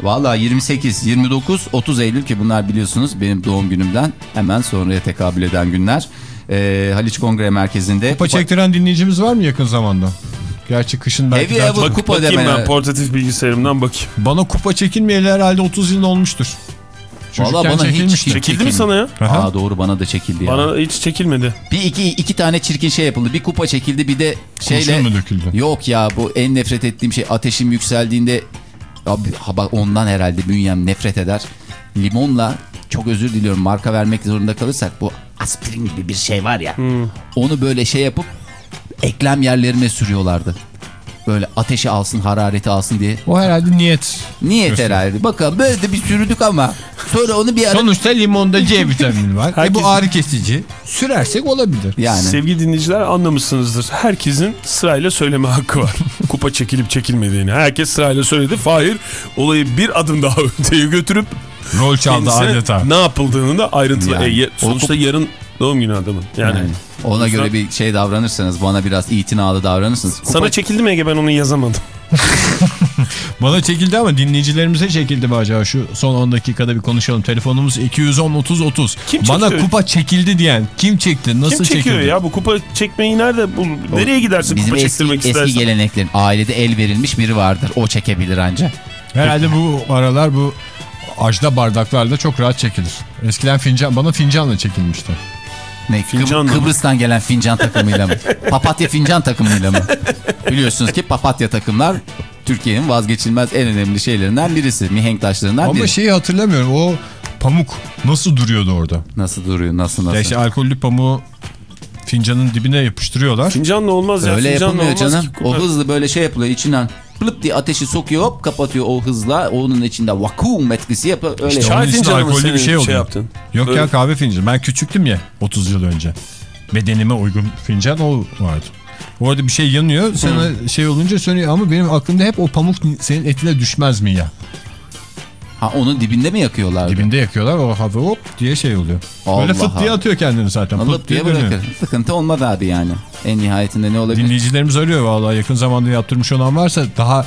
Valla 28, 29, 30 Eylül ki bunlar biliyorsunuz benim doğum günümden hemen sonraya tekabül eden günler. Ee, Haliç Kongre Merkezi'nde. Kupa çektiren dinleyicimiz var mı yakın zamanda? Gerçi kışın belki Evi daha çok- kupa Bakayım deme. ben portatif bilgisayarımdan bakayım. Bana kupa çekilmeyeli herhalde 30 yıl olmuştur. Valla bana hiç çekilmişti. Çekildi mi sana ya? Aha. Aa, doğru bana da çekildi ya. Bana hiç çekilmedi. Bir iki, iki tane çirkin şey yapıldı. Bir kupa çekildi bir de şeyle. Kurşun mu döküldü? Yok ya bu en nefret ettiğim şey ateşim yükseldiğinde abi, ondan herhalde bünyem nefret eder. Limonla çok özür diliyorum marka vermek zorunda kalırsak bu aspirin gibi bir şey var ya. Onu böyle şey yapıp eklem yerlerime sürüyorlardı. Böyle ateşi alsın harareti alsın diye. O herhalde niyet. Niyet herhalde. Bakalım böyle de bir sürdük ama sonra onu bir ara... Sonuçta limonda C vitamini var. E Herkes- bu ağrı kesici. Sürersek olabilir. Yani. Sevgili dinleyiciler anlamışsınızdır. Herkesin sırayla söyleme hakkı var. Kupa çekilip çekilmediğini. Herkes sırayla söyledi. Fahir olayı bir adım daha öteye götürüp Rol çaldı adeta. ne yapıldığını da ayrıntılı. Yani. E, ye- sonuçta yarın doğum günü adamın. Yani, Yani ona göre bir şey davranırsanız bana biraz itinalı davranırsınız. Kupa- sana çekildi mi Ege ben onu yazamadım. Bana çekildi ama dinleyicilerimize çekildi mi acaba? Şu son 10 dakikada bir konuşalım. Telefonumuz 210 30 30. Kim Bana çekiyor? kupa çekildi diyen kim çekti? Nasıl Kim çekiyor çekildi? ya bu kupa çekmeyi nerede? Bu, nereye gidersin Bizim kupa eski, çektirmek eski istersen? geleneklerin ailede el verilmiş biri vardır. O çekebilir anca. Herhalde bu aralar bu ajda bardaklarla çok rahat çekilir. Eskiden fincan bana fincanla çekilmişti. Ne, Kıb- Fincanla mı? Kıbrıs'tan gelen fincan takımıyla mı? Papatya fincan takımıyla mı? Biliyorsunuz ki papatya takımlar Türkiye'nin vazgeçilmez en önemli şeylerinden birisi. Mihenk taşlarından Ama biri. şeyi hatırlamıyorum. O pamuk nasıl duruyordu orada? Nasıl duruyor nasıl nasıl? Ya işte alkollü pamuğu fincanın dibine yapıştırıyorlar. Fincanla olmaz ya. Öyle fincanla yapılmıyor olmaz canım. ki O hızlı böyle şey yapılıyor içinden. Plıp diye ateşi sokuyor hop kapatıyor o hızla. Onun içinde vakum etkisi yapıyor. Öyle İşte yapıyor. onun Çay fincanı alkollü bir şey oluyor. yaptın? Yok Böyle- ya kahve fincanı. Ben küçüktüm ya 30 yıl önce. Bedenime uygun fincan o vardı. Orada bir şey yanıyor. Sana şey olunca sönüyor ama benim aklımda hep o pamuk senin etine düşmez mi ya? Ha onun dibinde mi yakıyorlar? Dibinde yakıyorlar o hava hop diye şey oluyor. Allah Böyle fıt diye atıyor kendini zaten. Alıp Fıt diye diye dönüyor. bırakır. Sıkıntı olmadı abi yani. En nihayetinde ne olabilir? Dinleyicilerimiz arıyor vallahi yakın zamanda yaptırmış olan varsa daha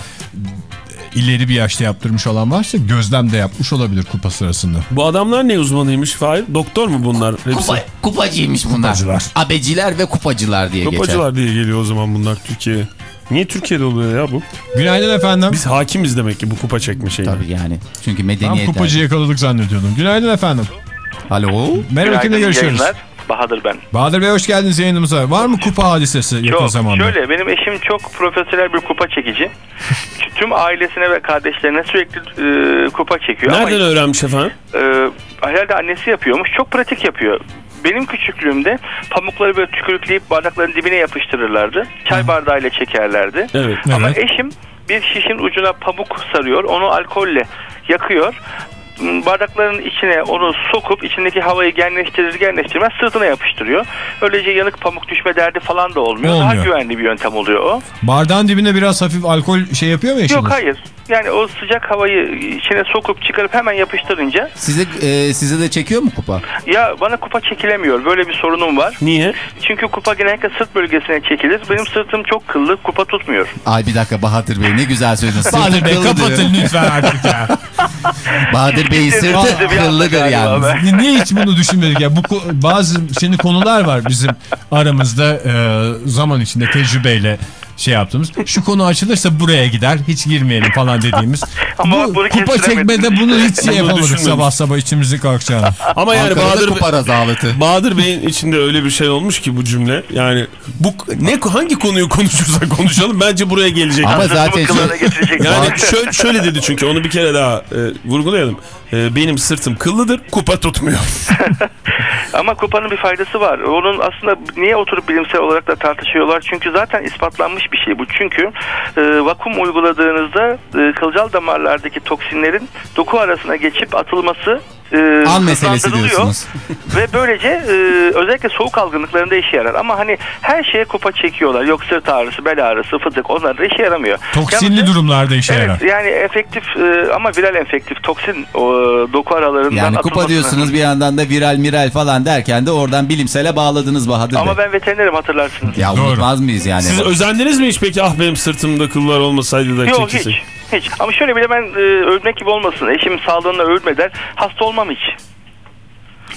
ileri bir yaşta yaptırmış olan varsa gözlem de yapmış olabilir kupa sırasında. Bu adamlar ne uzmanıymış Fahir? Doktor mu bunlar hepsi? Kupa, kupacıymış bunlar. Kupacılar. Abeciler ve kupacılar diye geçer. Kupacılar diye geliyor o zaman bunlar Türkiye'ye. Niye Türkiye'de oluyor ya bu? Günaydın efendim. Biz hakimiz demek ki bu kupa çekme şeyine. Tabii yani. Çünkü Tam medeniyet. kupacı yakaladık zannediyordum. Günaydın efendim. Alo. Merhaba kimle görüşüyoruz? Bahadır ben. Bahadır Bey hoş geldiniz yayınımıza. Var mı kupa hadisesi yakın Çok. zamanda? Şöyle benim eşim çok profesyonel bir kupa çekici. Tüm ailesine ve kardeşlerine sürekli e, kupa çekiyor. Nereden Ama öğrenmiş efendim? e, herhalde annesi yapıyormuş. Çok pratik yapıyor. Benim küçüklüğümde pamukları böyle tükürükleyip bardakların dibine yapıştırırlardı. Çay bardağıyla çekerlerdi. Evet. Ama Evet. eşim bir şişin ucuna pamuk sarıyor. Onu alkolle yakıyor. Bardakların içine onu sokup içindeki havayı genleştirir genleştirmez sırtına yapıştırıyor. Böylece yanık pamuk düşme derdi falan da olmuyor. Daha Olmuyor. güvenli bir yöntem oluyor o. Bardağın dibine biraz hafif alkol şey yapıyor mu eşiniz? Yok hayır. Yani o sıcak havayı içine sokup çıkarıp hemen yapıştırınca Size e, size de çekiyor mu kupa? ya bana kupa çekilemiyor. Böyle bir sorunum var. Niye? Çünkü kupa genellikle sırt bölgesine çekilir. Benim sırtım çok kıllı. Kupa tutmuyor. Ay bir dakika Bahadır Bey ne güzel söylediniz. Bahadır Bey diyor. kapatın lütfen artık ya. Bahadır Bey'in Siz de sırtı bir anda kıllıdır galiba yalnız. be. Niye hiç bunu düşünmedik ya? Bu bazı şimdi konular var bizim aramızda e, zaman içinde tecrübeyle şey yaptığımız. Şu konu açılırsa buraya gider. Hiç girmeyelim falan dediğimiz. Ama Bu bunu kupa çekmede bunu hiç şey yapamadık sabah sabah içimizi kalkacağını. Ama yani Ankara'da Bahadır, kupa razaveti. Bahadır Bey'in içinde öyle bir şey olmuş ki bu cümle. Yani bu ne hangi konuyu konuşursak konuşalım bence buraya gelecek. Ama zaten. Yani şöyle, şöyle dedi çünkü onu bir kere daha e, vurgulayalım. E, benim sırtım kıllıdır, kupa tutmuyor. Ama kupanın bir faydası var. Onun aslında niye oturup bilimsel olarak da tartışıyorlar? Çünkü zaten ispatlanmış bir şey bu. Çünkü e, vakum uyguladığınızda e, kılcal damarlardaki toksinlerin doku arasına geçip atılması e, an meselesi diyorsunuz. Ve böylece e, özellikle soğuk algınlıklarında işe yarar. Ama hani her şeye kupa çekiyorlar. Yok sırt ağrısı, bel ağrısı, fıtık onlar da işe yaramıyor. Toksinli Yalnız- durumlarda işe yarar. Evet yani efektif e, ama viral efektif toksin o, doku aralarından Yani kupa diyorsunuz bir yandan da viral miral falan derken de oradan bilimsele bağladınız Bahadır Ama Bey. ben veterinerim hatırlarsınız. Ya Doğru. unutmaz mıyız yani? Siz özendiniz mi hiç peki ah benim sırtımda kıllar olmasaydı da Yok çekilsek? hiç. Hiç. Ama şöyle bile ben e, ölmek gibi olmasın. Eşim sağlığında ölmeden hasta olmam hiç.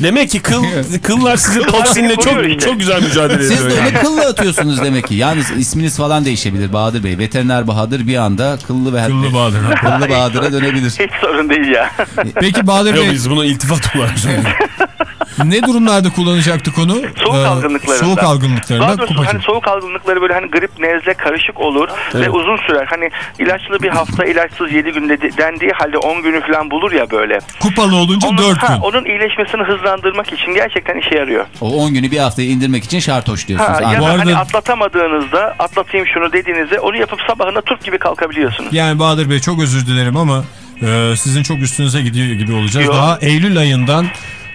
Demek ki kıl, kıllar sizin toksinle çok işte. çok güzel mücadele ediyor. Siz de yani. onu kıllı atıyorsunuz demek ki. Yalnız isminiz falan değişebilir Bahadır Bey. Veteriner Bahadır bir anda kıllı ve Kıllı Bahadır. Kıllı Bahadır'a dönebilir. Hiç sorun değil ya. Peki Bahadır Yok Bey biz bunu iltifat olarak söylüyoruz. ne durumlarda kullanacaktık onu? Soğuk Ee, algınlıklarında. Soğuk algınlıklarında Daha doğrusu hani soğuk algınlıkları böyle hani grip nezle karışık olur ve uzun sürer. Hani ilaçlı bir hafta ilaçsız 7 günde de- dendiği halde 10 günü falan bulur ya böyle. Kupalı olunca Onun, 4 ha, gün. onun iyileşmesini hızlandırmak için gerçekten işe yarıyor. O 10 günü bir haftaya indirmek için şartoş diyorsunuz. Ha, ya Anladım. da arada- hani atlatamadığınızda atlatayım şunu dediğinizde onu yapıp sabahına turp gibi kalkabiliyorsunuz. Yani Bahadır Bey çok özür dilerim ama e, sizin çok üstünüze gidiyor gibi olacağız. Yok. Daha Eylül ayından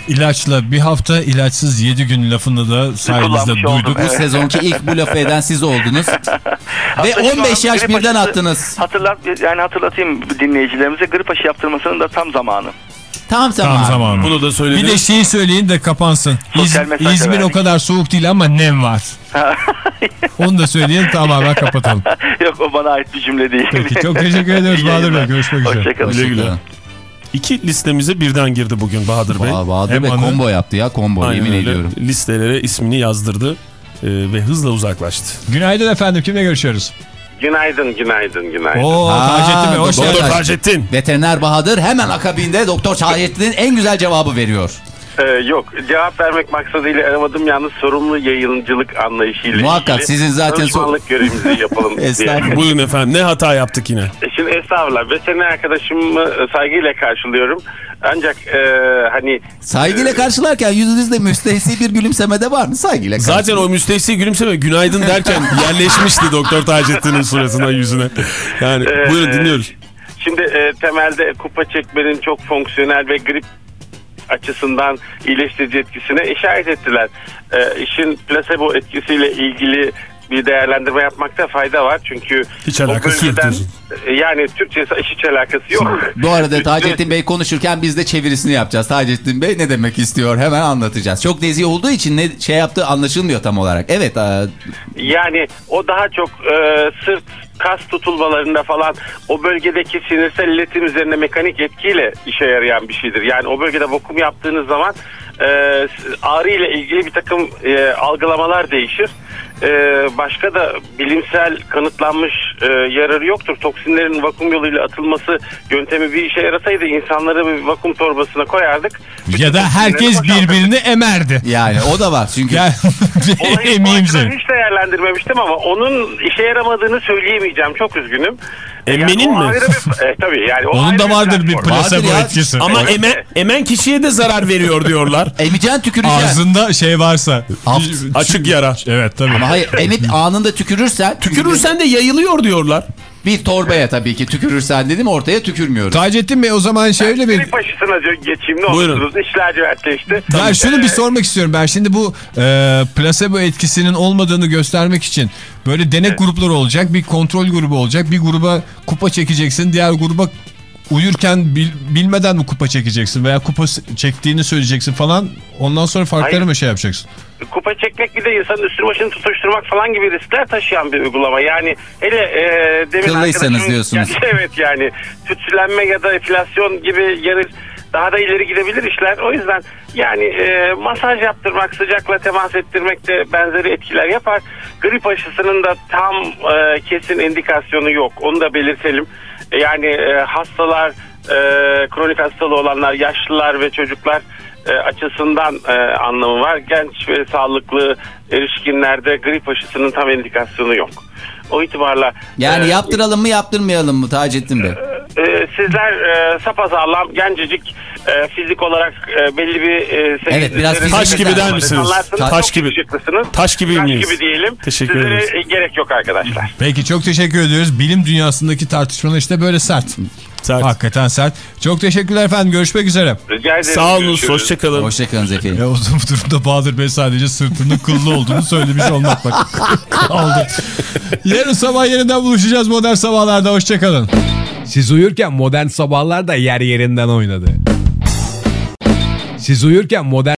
ilaçla bir hafta ilaçsız 7 gün lafını da sayenizde Kullanmış oldum, duyduk. Bu sezonki ilk bu lafı eden siz oldunuz. Ve Hatta şu 15 an yaş birden aşısı- attınız. Hatırlat, yani hatırlatayım dinleyicilerimize grip aşı yaptırmasının da tam zamanı. Tam zaman. Tam zamanı. Bunu da söyledim. Bir de şeyi söyleyin de kapansın. İz- İzmir o verdik. kadar soğuk değil ama nem var. Onu da söyleyin tamamen kapatalım. Yok o bana ait bir cümle değil. Peki çok teşekkür ediyoruz Bahadır Bey. Görüşmek üzere. Hoşçakalın. Güle güle. İki listemize birden girdi bugün Bahadır Bey. Ba- Bahadır Hem Bey anı- combo yaptı ya combo Aynen yemin öyle. ediyorum. Listelere ismini yazdırdı e, ve hızla uzaklaştı. Günaydın efendim. Kimle görüşüyoruz? Günaydın, günaydın, günaydın. Oo Taceddin Bey hoş. Doktor Taceddin. Veteriner Bahadır hemen akabinde Doktor Şahittin'in en güzel cevabı veriyor. Ee, yok, cevap vermek maksadıyla aramadım. Yalnız sorumlu yayıncılık anlayışıyla Muhakkak, ilgili sizin zaten so- danışmanlık görevimizi yapalım diye. Estağfurullah. Buyurun efendim ne hata yaptık yine? E, Şimdi estağfurullah. Veteriner arkadaşımı e, saygıyla karşılıyorum. Ancak e, hani... Saygıyla karşılarken yüzünüzde müstehsi bir gülümseme de var mı? Saygıyla Zaten o müstehsi gülümseme günaydın derken yerleşmişti Doktor Taceddin'in suratına yüzüne. Yani e, buyurun dinliyoruz. Şimdi e, temelde kupa çekmenin çok fonksiyonel ve grip açısından iyileştirici etkisine işaret ettiler. E, işin placebo etkisiyle ilgili bir değerlendirme yapmakta fayda var. Çünkü Hiç alakası yok Yani Türkçesi hiç alakası yok. Bu arada Taceddin Bey konuşurken biz de çevirisini yapacağız. Taceddin Bey ne demek istiyor hemen anlatacağız. Çok nezih olduğu için ne şey yaptığı anlaşılmıyor tam olarak. Evet e, Yani o daha çok e, sırt kas tutulmalarında falan o bölgedeki sinirsel iletim üzerine mekanik etkiyle işe yarayan bir şeydir. Yani o bölgede vakum yaptığınız zaman e, ağrı ile ilgili bir takım e, algılamalar değişir. E, başka da bilimsel kanıtlanmış e, yararı yoktur. Toksinlerin vakum yoluyla atılması yöntemi bir işe yarasaydı insanları bir vakum torbasına koyardık. Ya da herkes birbirini emerdi. yani o da var. Çünkü Olayı emeyim seni. hiç değerlendirmemiştim ama onun işe yaramadığını söyleyemeyeceğim. Çok üzgünüm. Emmenin o mi? ayrı bir- e, tabii yani. o Onun da vardır bir plasebo etkisi. Ama emen, emen kişiye de zarar veriyor diyorlar. emicen tüküreceksin. Ağzında şey varsa. Aft. Açık yara. Evet tabii. Ama hayır emip anında tükürürsen. Tükürürsen de yayılıyor diyorlar. Bir torbaya tabii ki tükürürsen dedim ortaya tükürmüyoruz. Taceddin Bey o zaman şöyle bir... Grip aşısına geçeyim ne Buyurun. olursunuz. İşler cömertleşti. Ben şunu bir sormak istiyorum. Ben şimdi bu e, placebo etkisinin olmadığını göstermek için böyle denek grupları olacak. Bir kontrol grubu olacak. Bir gruba kupa çekeceksin. Diğer gruba uyurken bil- bilmeden mi kupa çekeceksin veya kupa çektiğini söyleyeceksin falan. Ondan sonra farkları Hayır. mı şey yapacaksın? Kupa çekmek bir de insanın üstünü başını tutuşturmak falan gibi riskler taşıyan bir uygulama. Yani hele e, demin Kıllıysanız diyorsunuz. Yani evet yani tütsülenme ya da epilasyon gibi yarı daha da ileri gidebilir işler. O yüzden yani e, masaj yaptırmak, sıcakla temas ettirmek de benzeri etkiler yapar. Grip aşısının da tam e, kesin indikasyonu yok. Onu da belirtelim. Yani e, hastalar, e, kronik hastalığı olanlar, yaşlılar ve çocuklar e, açısından e, anlamı var. Genç ve sağlıklı erişkinlerde grip aşısının tam indikasyonu yok. O itibarla Yani e, yaptıralım mı yaptırmayalım mı Taceddin Bey? e, sizler e, sapasağlam, gencecik, e, fizik olarak e, belli bir e, Evet, biraz seviyede- Taş gibi der misiniz? insanlarsınız, Taş gibi. Taş gibi Taş gibi diyelim. Teşekkür Sizlere ederiz. gerek yok arkadaşlar. Peki çok teşekkür ediyoruz. Bilim dünyasındaki tartışmalar işte böyle sert. Sert. Hakikaten sert. Çok teşekkürler efendim. Görüşmek üzere. Rica ederim. Sağ olun, hoşçakalın. Hoşçakalın Zeki. Ya o durumda Bahadır Bey sadece sırtının kıllı olduğunu söylemiş olmakla kaldı. Yarın sabah yeniden buluşacağız modern sabahlarda. Hoşçakalın. Siz uyurken modern sabahlar da yer yerinden oynadı. Siz uyurken modern